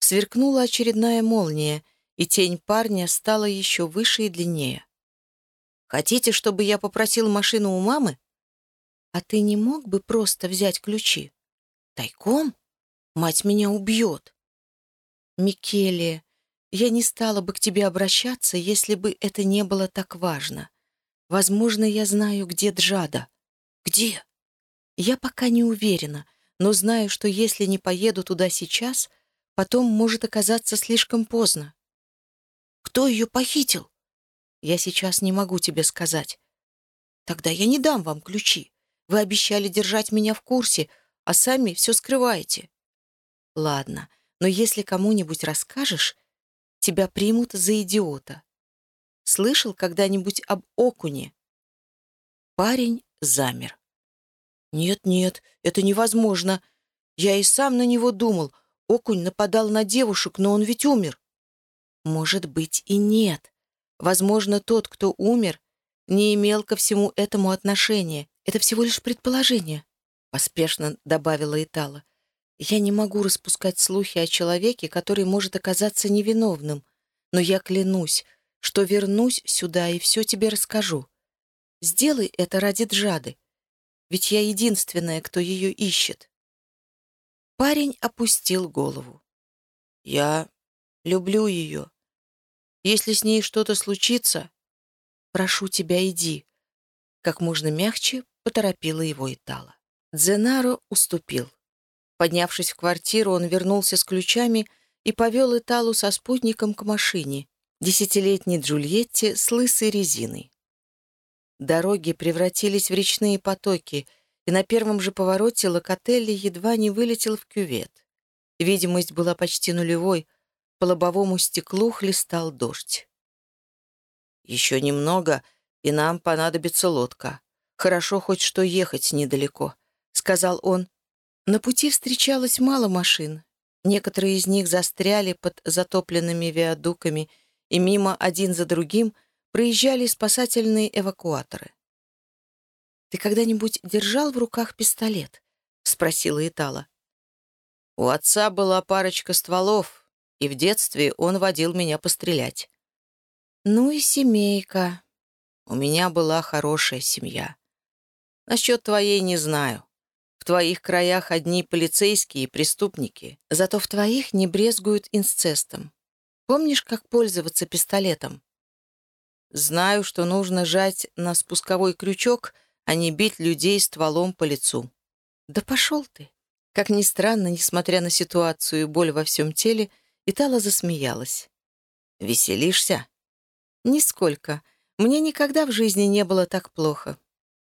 Сверкнула очередная молния, и тень парня стала еще выше и длиннее. «Хотите, чтобы я попросил машину у мамы?» «А ты не мог бы просто взять ключи? Тайком? Мать меня убьет!» «Микеле, я не стала бы к тебе обращаться, если бы это не было так важно. Возможно, я знаю, где Джада». «Где?» «Я пока не уверена, но знаю, что если не поеду туда сейчас, потом может оказаться слишком поздно». «Кто ее похитил?» «Я сейчас не могу тебе сказать». «Тогда я не дам вам ключи. Вы обещали держать меня в курсе, а сами все скрываете». «Ладно, но если кому-нибудь расскажешь, тебя примут за идиота. Слышал когда-нибудь об окуне?» Парень замер. «Нет-нет, это невозможно. Я и сам на него думал. Окунь нападал на девушек, но он ведь умер». «Может быть и нет. Возможно, тот, кто умер, не имел ко всему этому отношения. Это всего лишь предположение», — поспешно добавила Итала. «Я не могу распускать слухи о человеке, который может оказаться невиновным, но я клянусь, что вернусь сюда и все тебе расскажу. Сделай это ради Джады, ведь я единственная, кто ее ищет». Парень опустил голову. «Я люблю ее. Если с ней что-то случится, прошу тебя, иди». Как можно мягче поторопила его Итала. Дзенаро уступил. Поднявшись в квартиру, он вернулся с ключами и повел Италу со спутником к машине, десятилетней Джульетте с лысой резиной. Дороги превратились в речные потоки, и на первом же повороте Локотелли едва не вылетел в кювет. Видимость была почти нулевой, по лобовому стеклу хлестал дождь. «Еще немного, и нам понадобится лодка. Хорошо хоть что ехать недалеко», — сказал он. На пути встречалось мало машин. Некоторые из них застряли под затопленными виадуками, и мимо один за другим проезжали спасательные эвакуаторы. «Ты когда-нибудь держал в руках пистолет?» — спросила Итала. «У отца была парочка стволов, и в детстве он водил меня пострелять». «Ну и семейка. У меня была хорошая семья. Насчет твоей не знаю. В твоих краях одни полицейские и преступники, зато в твоих не брезгуют инцестом. Помнишь, как пользоваться пистолетом? Знаю, что нужно жать на спусковой крючок, а не бить людей стволом по лицу. Да пошел ты. Как ни странно, несмотря на ситуацию и боль во всем теле, Итала засмеялась. «Веселишься?» «Нисколько. Мне никогда в жизни не было так плохо.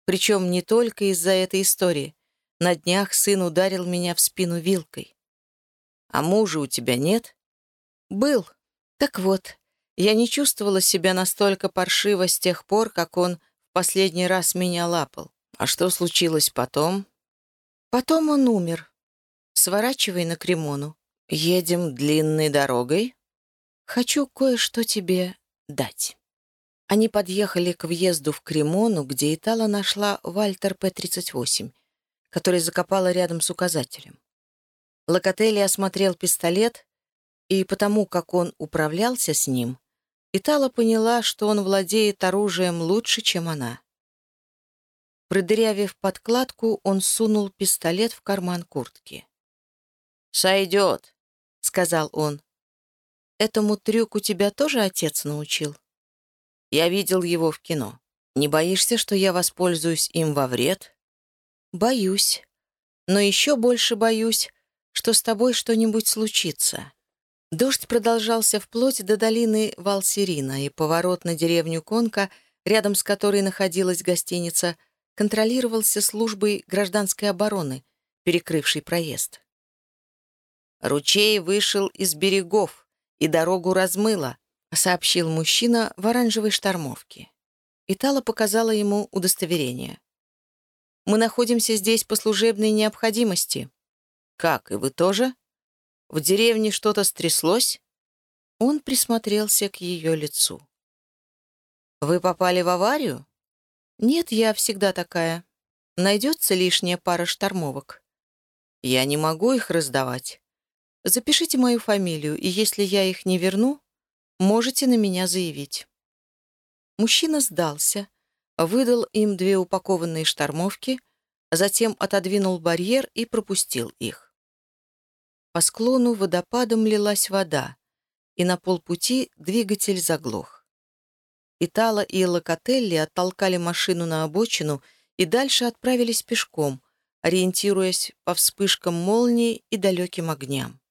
Причем не только из-за этой истории. На днях сын ударил меня в спину вилкой. А мужа у тебя нет? Был. Так вот, я не чувствовала себя настолько паршиво с тех пор, как он в последний раз меня лапал. А что случилось потом? Потом он умер. Сворачивай на Кремону. Едем длинной дорогой. Хочу кое-что тебе дать. Они подъехали к въезду в Кремону, где Итала нашла Вальтер П-38 который закопала рядом с указателем. Локотелли осмотрел пистолет, и потому, как он управлялся с ним, Итала поняла, что он владеет оружием лучше, чем она. Продырявив подкладку, он сунул пистолет в карман куртки. «Сойдет», — сказал он. «Этому трюку тебя тоже отец научил?» «Я видел его в кино. Не боишься, что я воспользуюсь им во вред?» Боюсь. Но еще больше боюсь, что с тобой что-нибудь случится. Дождь продолжался вплоть до долины Валсерина, и поворот на деревню Конка, рядом с которой находилась гостиница, контролировался службой гражданской обороны, перекрывшей проезд. «Ручей вышел из берегов, и дорогу размыло», сообщил мужчина в оранжевой штормовке. Итала показала ему удостоверение. Мы находимся здесь по служебной необходимости». «Как, и вы тоже? В деревне что-то стряслось?» Он присмотрелся к ее лицу. «Вы попали в аварию?» «Нет, я всегда такая. Найдется лишняя пара штормовок». «Я не могу их раздавать. Запишите мою фамилию, и если я их не верну, можете на меня заявить». Мужчина сдался, выдал им две упакованные штормовки, затем отодвинул барьер и пропустил их. По склону водопадом лилась вода, и на полпути двигатель заглох. Итала и Локотелли оттолкали машину на обочину и дальше отправились пешком, ориентируясь по вспышкам молнии и далеким огням.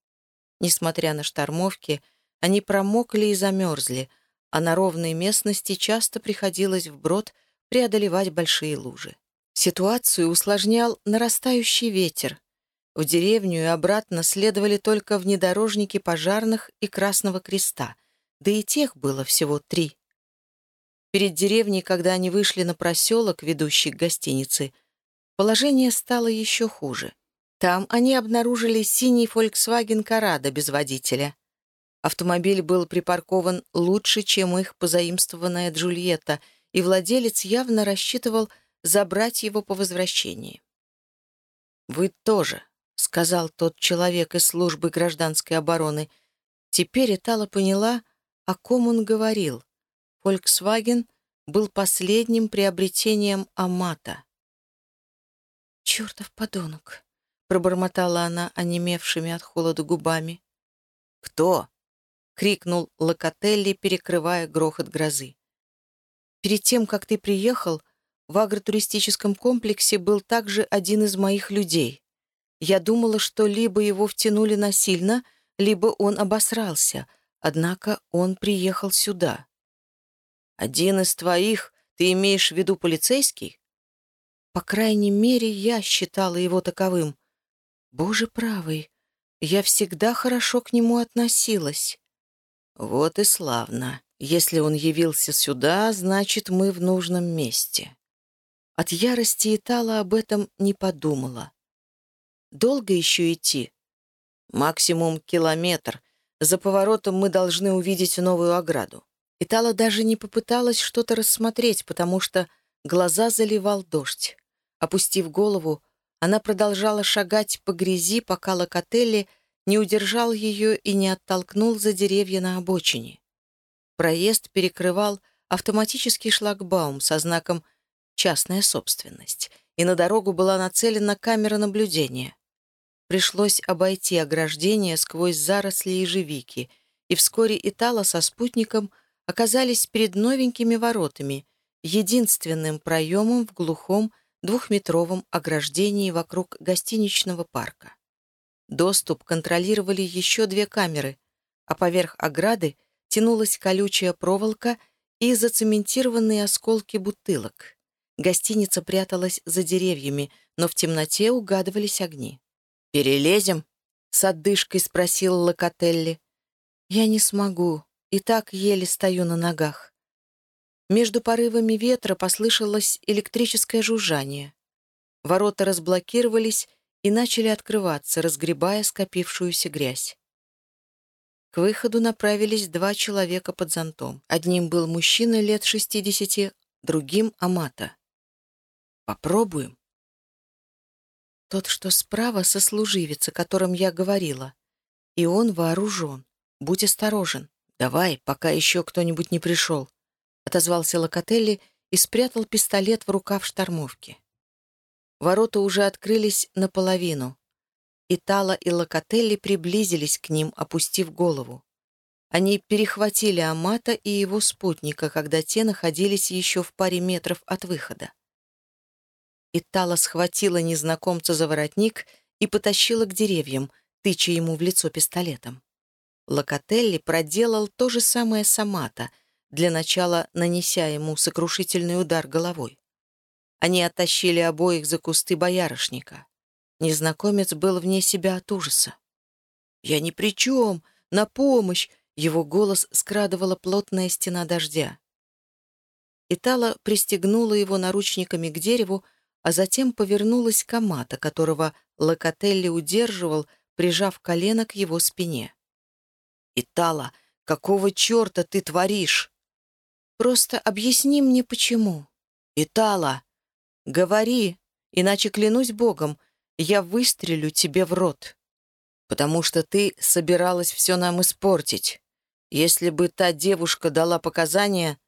Несмотря на штормовки, они промокли и замерзли, а на ровной местности часто приходилось вброд преодолевать большие лужи. Ситуацию усложнял нарастающий ветер. В деревню и обратно следовали только внедорожники пожарных и Красного Креста, да и тех было всего три. Перед деревней, когда они вышли на проселок, ведущий к гостинице, положение стало еще хуже. Там они обнаружили синий Volkswagen Corrado без водителя. Автомобиль был припаркован лучше, чем их позаимствованная Джульетта — и владелец явно рассчитывал забрать его по возвращении. «Вы тоже», — сказал тот человек из службы гражданской обороны. Теперь Итала поняла, о ком он говорил. Volkswagen был последним приобретением Амата. «Чертов подонок!» — пробормотала она, онемевшими от холода губами. «Кто?» — крикнул Локотелли, перекрывая грохот грозы. «Перед тем, как ты приехал, в агротуристическом комплексе был также один из моих людей. Я думала, что либо его втянули насильно, либо он обосрался, однако он приехал сюда». «Один из твоих? Ты имеешь в виду полицейский?» По крайней мере, я считала его таковым. Боже правый, я всегда хорошо к нему относилась. Вот и славно. Если он явился сюда, значит, мы в нужном месте. От ярости Итала об этом не подумала. Долго еще идти? Максимум километр. За поворотом мы должны увидеть новую ограду. Итала даже не попыталась что-то рассмотреть, потому что глаза заливал дождь. Опустив голову, она продолжала шагать по грязи, пока Локотелли не удержал ее и не оттолкнул за деревья на обочине. Проезд перекрывал автоматический шлагбаум со знаком «Частная собственность», и на дорогу была нацелена камера наблюдения. Пришлось обойти ограждение сквозь заросли ежевики, и вскоре Итала со спутником оказались перед новенькими воротами, единственным проемом в глухом двухметровом ограждении вокруг гостиничного парка. Доступ контролировали еще две камеры, а поверх ограды тянулась колючая проволока и зацементированные осколки бутылок. Гостиница пряталась за деревьями, но в темноте угадывались огни. «Перелезем?» — с отдышкой спросил Локотелли. «Я не смогу, и так еле стою на ногах». Между порывами ветра послышалось электрическое жужжание. Ворота разблокировались и начали открываться, разгребая скопившуюся грязь. К выходу направились два человека под зонтом. Одним был мужчина лет шестидесяти, другим — Амата. «Попробуем». Тот, что справа, сослуживец, о котором я говорила. И он вооружен. Будь осторожен. Давай, пока еще кто-нибудь не пришел. — отозвался Локотелли и спрятал пистолет в рукав штормовки. Ворота уже открылись наполовину. Итала и Локотелли приблизились к ним, опустив голову. Они перехватили Амата и его спутника, когда те находились еще в паре метров от выхода. Итала схватила незнакомца за воротник и потащила к деревьям, тыча ему в лицо пистолетом. Локотелли проделал то же самое с Амата — для начала нанеся ему сокрушительный удар головой. Они оттащили обоих за кусты боярышника. Незнакомец был вне себя от ужаса. «Я ни при чем! На помощь!» Его голос скрадывала плотная стена дождя. Итала пристегнула его наручниками к дереву, а затем повернулась к Амата, которого Локотелли удерживал, прижав колено к его спине. «Итала, какого черта ты творишь?» Просто объясни мне, почему. Итала, говори, иначе клянусь Богом, я выстрелю тебе в рот. Потому что ты собиралась все нам испортить. Если бы та девушка дала показания,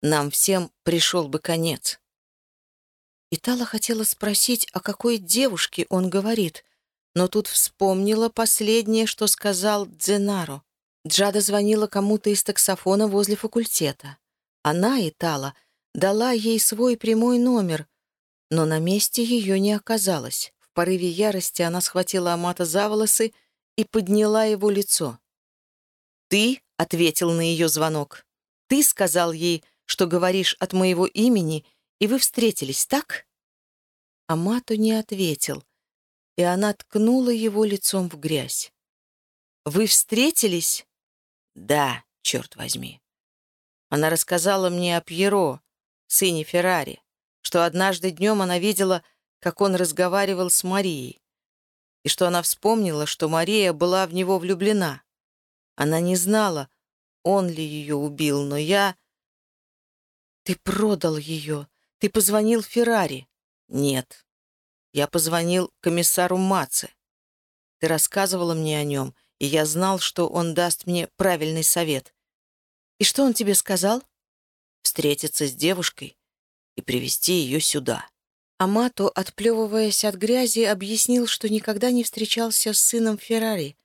нам всем пришел бы конец. Итала хотела спросить, о какой девушке он говорит, но тут вспомнила последнее, что сказал Дзенаро. Джада звонила кому-то из таксофона возле факультета. Она, Итала, дала ей свой прямой номер, но на месте ее не оказалось. В порыве ярости она схватила Амата за волосы и подняла его лицо. «Ты?» — ответил на ее звонок. «Ты сказал ей, что говоришь от моего имени, и вы встретились, так?» Амату не ответил, и она ткнула его лицом в грязь. «Вы встретились?» «Да, черт возьми». Она рассказала мне о Пьеро, сыне Феррари, что однажды днем она видела, как он разговаривал с Марией, и что она вспомнила, что Мария была в него влюблена. Она не знала, он ли ее убил, но я... Ты продал ее. Ты позвонил Феррари. Нет. Я позвонил комиссару Маце. Ты рассказывала мне о нем, и я знал, что он даст мне правильный совет. И что он тебе сказал? встретиться с девушкой и привести ее сюда. Амато, отплевываясь от грязи, объяснил, что никогда не встречался с сыном Феррари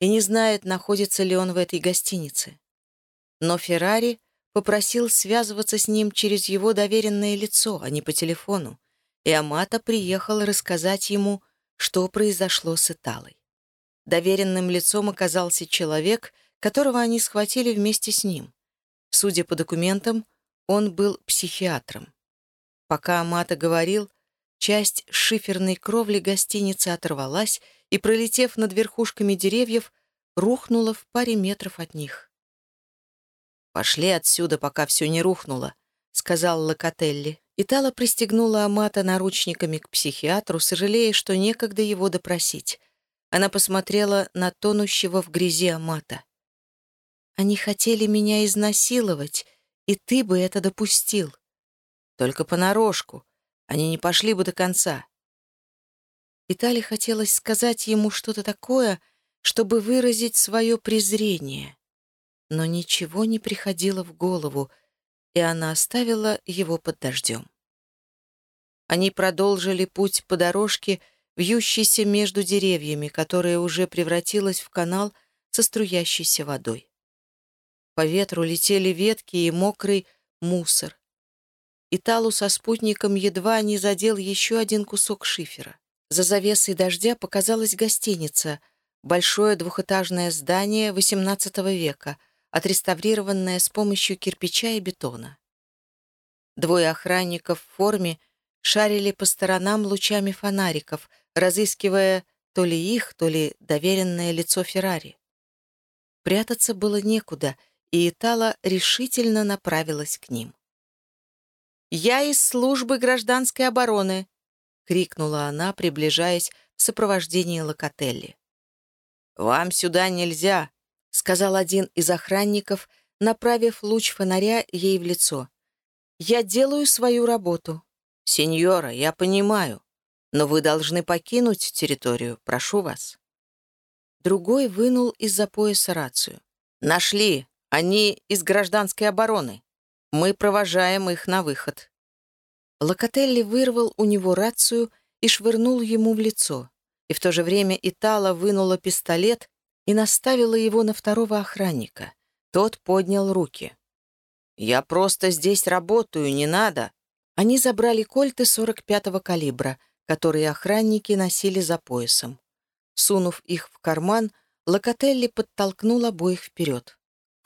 и не знает, находится ли он в этой гостинице. Но Феррари попросил связываться с ним через его доверенное лицо, а не по телефону, и Амато приехал рассказать ему, что произошло с Италой. Доверенным лицом оказался человек, которого они схватили вместе с ним. Судя по документам, он был психиатром. Пока Амата говорил, часть шиферной кровли гостиницы оторвалась и, пролетев над верхушками деревьев, рухнула в паре метров от них. «Пошли отсюда, пока все не рухнуло», — сказал Локотелли. Итала пристегнула Амата наручниками к психиатру, сожалея, что некогда его допросить. Она посмотрела на тонущего в грязи Амата. «Они хотели меня изнасиловать, и ты бы это допустил. Только понарошку. Они не пошли бы до конца. Итали хотелось сказать ему что-то такое, чтобы выразить свое презрение. Но ничего не приходило в голову, и она оставила его под дождем. Они продолжили путь по дорожке, вьющейся между деревьями, которая уже превратилась в канал со струящейся водой. По ветру летели ветки и мокрый мусор. Италу со спутником едва не задел еще один кусок шифера. За завесой дождя показалась гостиница, большое двухэтажное здание XVIII века, отреставрированное с помощью кирпича и бетона. Двое охранников в форме шарили по сторонам лучами фонариков, разыскивая то ли их, то ли доверенное лицо Феррари. Прятаться было некуда, и Итала решительно направилась к ним. «Я из службы гражданской обороны!» — крикнула она, приближаясь в сопровождении Локотелли. «Вам сюда нельзя!» — сказал один из охранников, направив луч фонаря ей в лицо. «Я делаю свою работу». «Сеньора, я понимаю, но вы должны покинуть территорию, прошу вас». Другой вынул из-за пояса рацию. «Нашли! Они из гражданской обороны!» Мы провожаем их на выход». Локотелли вырвал у него рацию и швырнул ему в лицо. И в то же время Итала вынула пистолет и наставила его на второго охранника. Тот поднял руки. «Я просто здесь работаю, не надо». Они забрали кольты 45-го калибра, которые охранники носили за поясом. Сунув их в карман, Локотелли подтолкнул обоих вперед.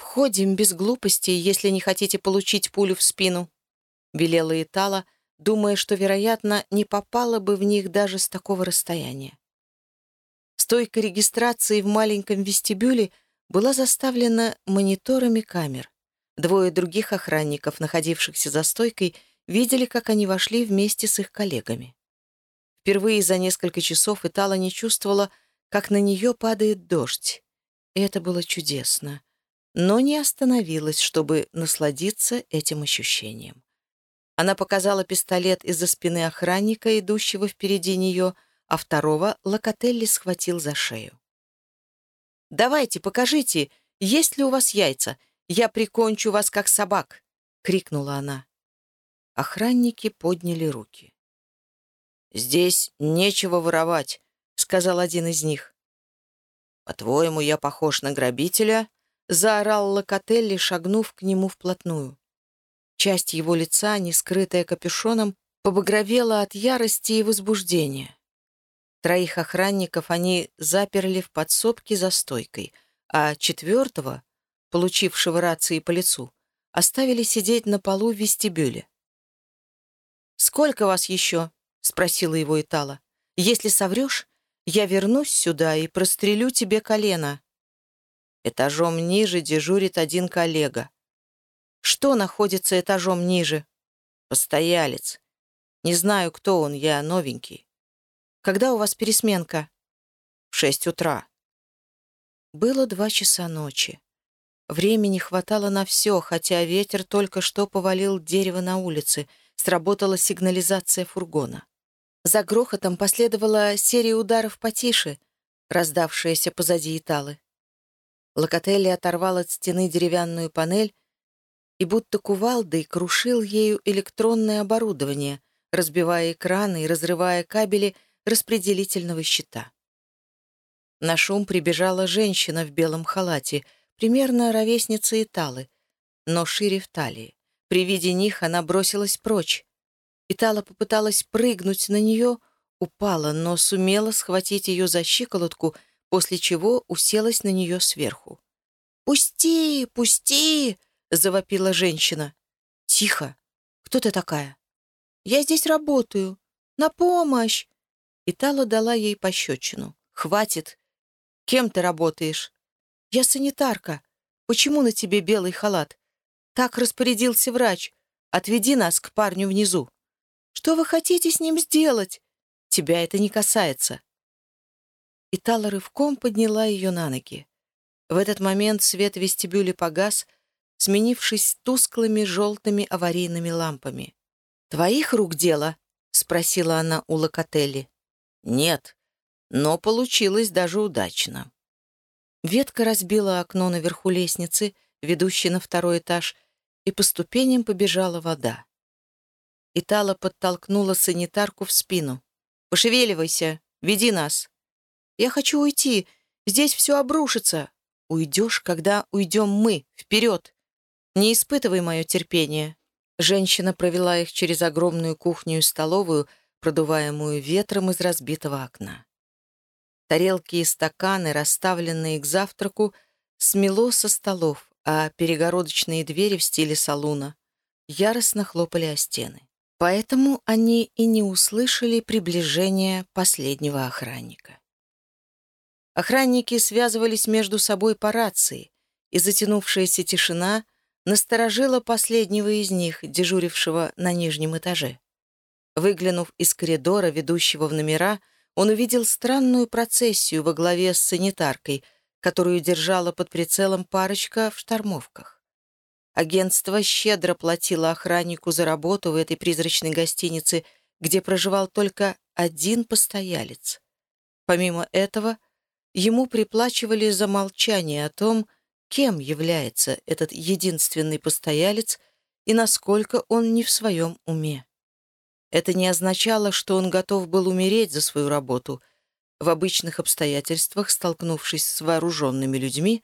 «Входим без глупостей, если не хотите получить пулю в спину», — велела Итала, думая, что, вероятно, не попала бы в них даже с такого расстояния. Стойка регистрации в маленьком вестибюле была заставлена мониторами камер. Двое других охранников, находившихся за стойкой, видели, как они вошли вместе с их коллегами. Впервые за несколько часов Итала не чувствовала, как на нее падает дождь. И это было чудесно но не остановилась, чтобы насладиться этим ощущением. Она показала пистолет из-за спины охранника, идущего впереди нее, а второго Локотелли схватил за шею. «Давайте, покажите, есть ли у вас яйца? Я прикончу вас, как собак!» — крикнула она. Охранники подняли руки. «Здесь нечего воровать», — сказал один из них. «По-твоему, я похож на грабителя?» Заорал Локотелли, шагнув к нему вплотную. Часть его лица, не скрытая капюшоном, побагровела от ярости и возбуждения. Троих охранников они заперли в подсобке за стойкой, а четвертого, получившего рации по лицу, оставили сидеть на полу в вестибюле. «Сколько вас еще?» — спросила его Итала. «Если соврешь, я вернусь сюда и прострелю тебе колено». Этажом ниже дежурит один коллега. Что находится этажом ниже? Постоялец. Не знаю, кто он, я новенький. Когда у вас пересменка? В шесть утра. Было два часа ночи. Времени хватало на все, хотя ветер только что повалил дерево на улице, сработала сигнализация фургона. За грохотом последовала серия ударов потише, раздавшаяся позади Италы. Локотелли оторвал от стены деревянную панель и будто кувалдой крушил ею электронное оборудование, разбивая экраны и разрывая кабели распределительного щита. На шум прибежала женщина в белом халате, примерно ровесница Италы, но шире в талии. При виде них она бросилась прочь. Итала попыталась прыгнуть на нее, упала, но сумела схватить ее за щиколотку, после чего уселась на нее сверху. «Пусти! Пусти!» — завопила женщина. «Тихо! Кто ты такая?» «Я здесь работаю. На помощь!» Итала дала ей пощечину. «Хватит! Кем ты работаешь?» «Я санитарка. Почему на тебе белый халат?» «Так распорядился врач. Отведи нас к парню внизу». «Что вы хотите с ним сделать?» «Тебя это не касается». Итала рывком подняла ее на ноги. В этот момент свет вестибюля погас — сменившись тусклыми желтыми аварийными лампами. «Твоих рук дело?» — спросила она у Локотелли. «Нет, но получилось даже удачно». Ветка разбила окно наверху лестницы, ведущей на второй этаж, и по ступеням побежала вода. Итала подтолкнула санитарку в спину. «Пошевеливайся, веди нас». «Я хочу уйти, здесь все обрушится». «Уйдешь, когда уйдем мы, вперед!» Не испытывай мое терпение». Женщина провела их через огромную кухню и столовую, продуваемую ветром из разбитого окна. Тарелки и стаканы, расставленные к завтраку, смело со столов, а перегородочные двери в стиле салуна яростно хлопали о стены. Поэтому они и не услышали приближения последнего охранника. Охранники связывались между собой по рации, и затянувшаяся тишина насторожила последнего из них, дежурившего на нижнем этаже. Выглянув из коридора, ведущего в номера, он увидел странную процессию во главе с санитаркой, которую держала под прицелом парочка в штормовках. Агентство щедро платило охраннику за работу в этой призрачной гостинице, где проживал только один постоялец. Помимо этого, ему приплачивали за молчание о том, кем является этот единственный постоялец и насколько он не в своем уме. Это не означало, что он готов был умереть за свою работу. В обычных обстоятельствах, столкнувшись с вооруженными людьми,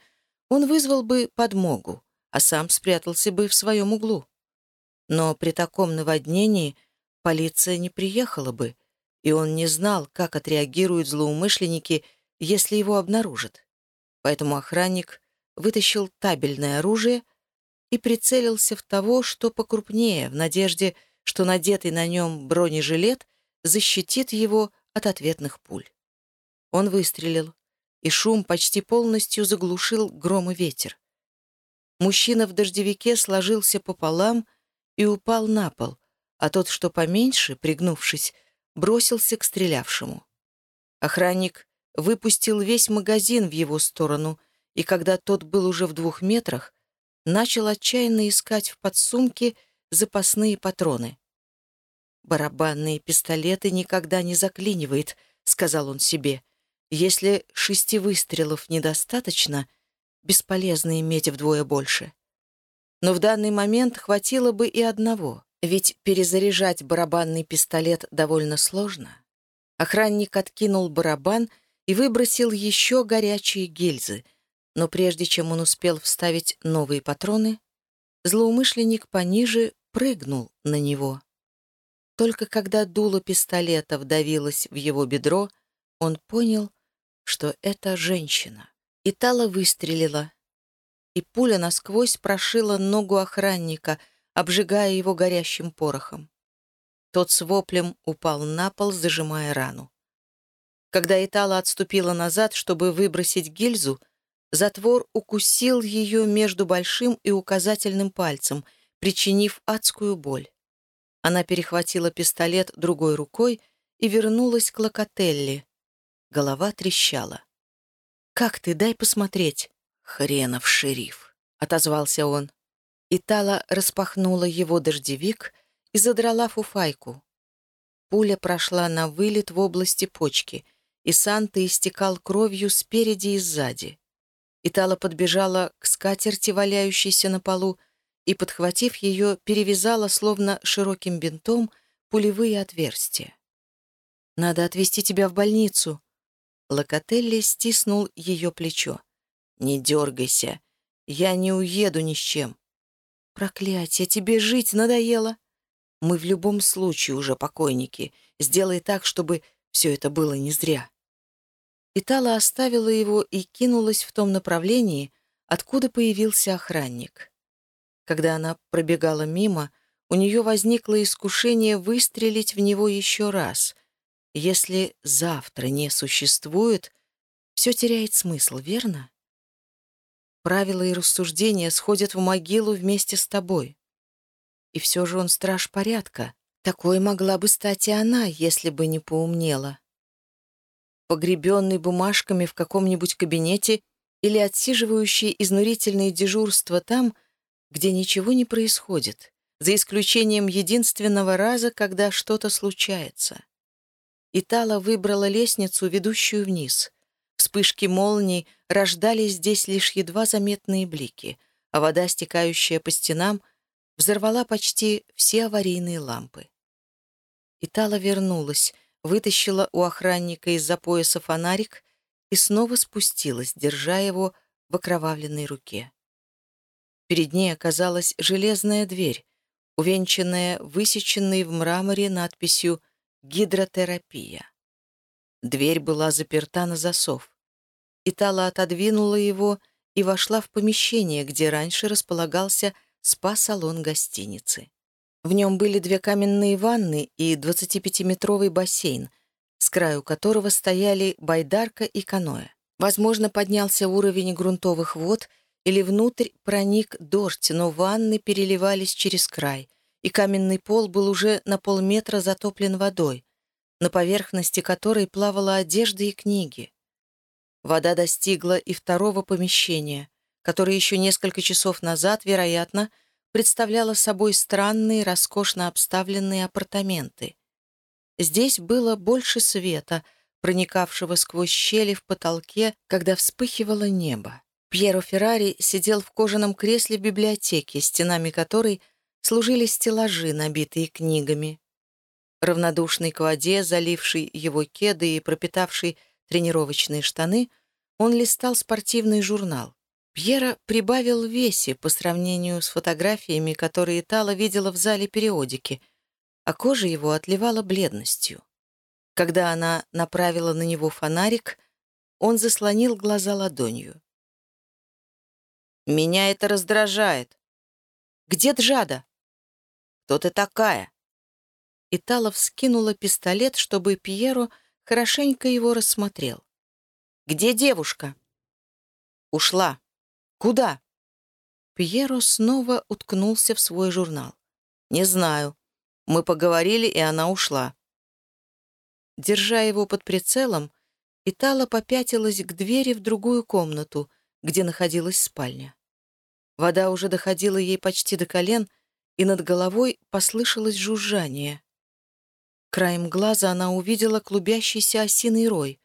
он вызвал бы подмогу, а сам спрятался бы в своем углу. Но при таком наводнении полиция не приехала бы, и он не знал, как отреагируют злоумышленники, если его обнаружат. Поэтому охранник вытащил табельное оружие и прицелился в того, что покрупнее, в надежде, что надетый на нем бронежилет защитит его от ответных пуль. Он выстрелил, и шум почти полностью заглушил гром и ветер. Мужчина в дождевике сложился пополам и упал на пол, а тот, что поменьше, пригнувшись, бросился к стрелявшему. Охранник выпустил весь магазин в его сторону и когда тот был уже в двух метрах, начал отчаянно искать в подсумке запасные патроны. «Барабанные пистолеты никогда не заклинивает», — сказал он себе. «Если шести выстрелов недостаточно, бесполезно иметь вдвое больше». Но в данный момент хватило бы и одного, ведь перезаряжать барабанный пистолет довольно сложно. Охранник откинул барабан и выбросил еще горячие гильзы — но прежде чем он успел вставить новые патроны, злоумышленник пониже прыгнул на него. Только когда дуло пистолета вдавилось в его бедро, он понял, что это женщина. И Тала выстрелила, и пуля насквозь прошила ногу охранника, обжигая его горящим порохом. Тот с воплем упал на пол, зажимая рану. Когда Итала отступила назад, чтобы выбросить гильзу, Затвор укусил ее между большим и указательным пальцем, причинив адскую боль. Она перехватила пистолет другой рукой и вернулась к Локотелли. Голова трещала. «Как ты? Дай посмотреть!» «Хренов шериф!» — отозвался он. Итала распахнула его дождевик и задрала фуфайку. Пуля прошла на вылет в области почки, и Санта истекал кровью спереди и сзади. Итала подбежала к скатерти, валяющейся на полу, и, подхватив ее, перевязала, словно широким бинтом, пулевые отверстия. «Надо отвезти тебя в больницу». Локотелли стиснул ее плечо. «Не дергайся. Я не уеду ни с чем». «Проклятие, тебе жить надоело!» «Мы в любом случае уже покойники. Сделай так, чтобы все это было не зря». Итала оставила его и кинулась в том направлении, откуда появился охранник. Когда она пробегала мимо, у нее возникло искушение выстрелить в него еще раз. Если завтра не существует, все теряет смысл, верно? Правила и рассуждения сходят в могилу вместе с тобой. И все же он страж порядка. Такой могла бы стать и она, если бы не поумнела погребенный бумажками в каком-нибудь кабинете или отсиживающий изнурительные дежурства там, где ничего не происходит, за исключением единственного раза, когда что-то случается. Итала выбрала лестницу, ведущую вниз. Вспышки молний рождали здесь лишь едва заметные блики, а вода, стекающая по стенам, взорвала почти все аварийные лампы. Итала вернулась — вытащила у охранника из-за пояса фонарик и снова спустилась, держа его в окровавленной руке. Перед ней оказалась железная дверь, увенчанная высеченной в мраморе надписью «Гидротерапия». Дверь была заперта на засов. Итала отодвинула его и вошла в помещение, где раньше располагался спа-салон гостиницы. В нем были две каменные ванны и 25-метровый бассейн, с краю которого стояли байдарка и каноэ. Возможно, поднялся уровень грунтовых вод или внутрь проник дождь, но ванны переливались через край, и каменный пол был уже на полметра затоплен водой, на поверхности которой плавала одежда и книги. Вода достигла и второго помещения, которое еще несколько часов назад, вероятно, представляла собой странные, роскошно обставленные апартаменты. Здесь было больше света, проникавшего сквозь щели в потолке, когда вспыхивало небо. Пьеро Феррари сидел в кожаном кресле в библиотеке, стенами которой служили стеллажи, набитые книгами. Равнодушный к воде, заливший его кеды и пропитавший тренировочные штаны, он листал спортивный журнал. Пьера прибавил весе по сравнению с фотографиями, которые Тала видела в зале периодики, а кожа его отливала бледностью. Когда она направила на него фонарик, он заслонил глаза ладонью. «Меня это раздражает». «Где Джада?» «Кто ты такая?» Итала вскинула пистолет, чтобы Пьеро хорошенько его рассмотрел. «Где девушка?» «Ушла», «Куда?» Пьеро снова уткнулся в свой журнал. «Не знаю. Мы поговорили, и она ушла». Держа его под прицелом, Итала попятилась к двери в другую комнату, где находилась спальня. Вода уже доходила ей почти до колен, и над головой послышалось жужжание. Краем глаза она увидела клубящийся осиный рой.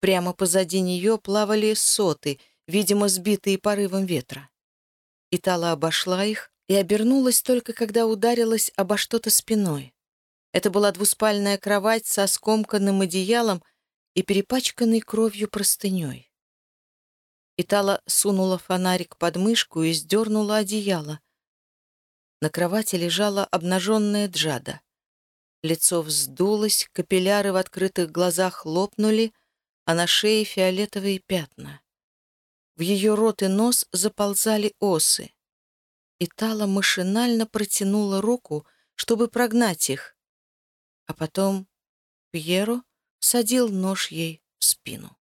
Прямо позади нее плавали соты — видимо, сбитые порывом ветра. Итала обошла их и обернулась только, когда ударилась обо что-то спиной. Это была двуспальная кровать со скомканным одеялом и перепачканной кровью простыней. Итала сунула фонарик под мышку и сдернула одеяло. На кровати лежала обнаженная Джада. Лицо вздулось, капилляры в открытых глазах лопнули, а на шее фиолетовые пятна. В ее рот и нос заползали осы. И Тала машинально протянула руку, чтобы прогнать их. А потом Пьеро садил нож ей в спину.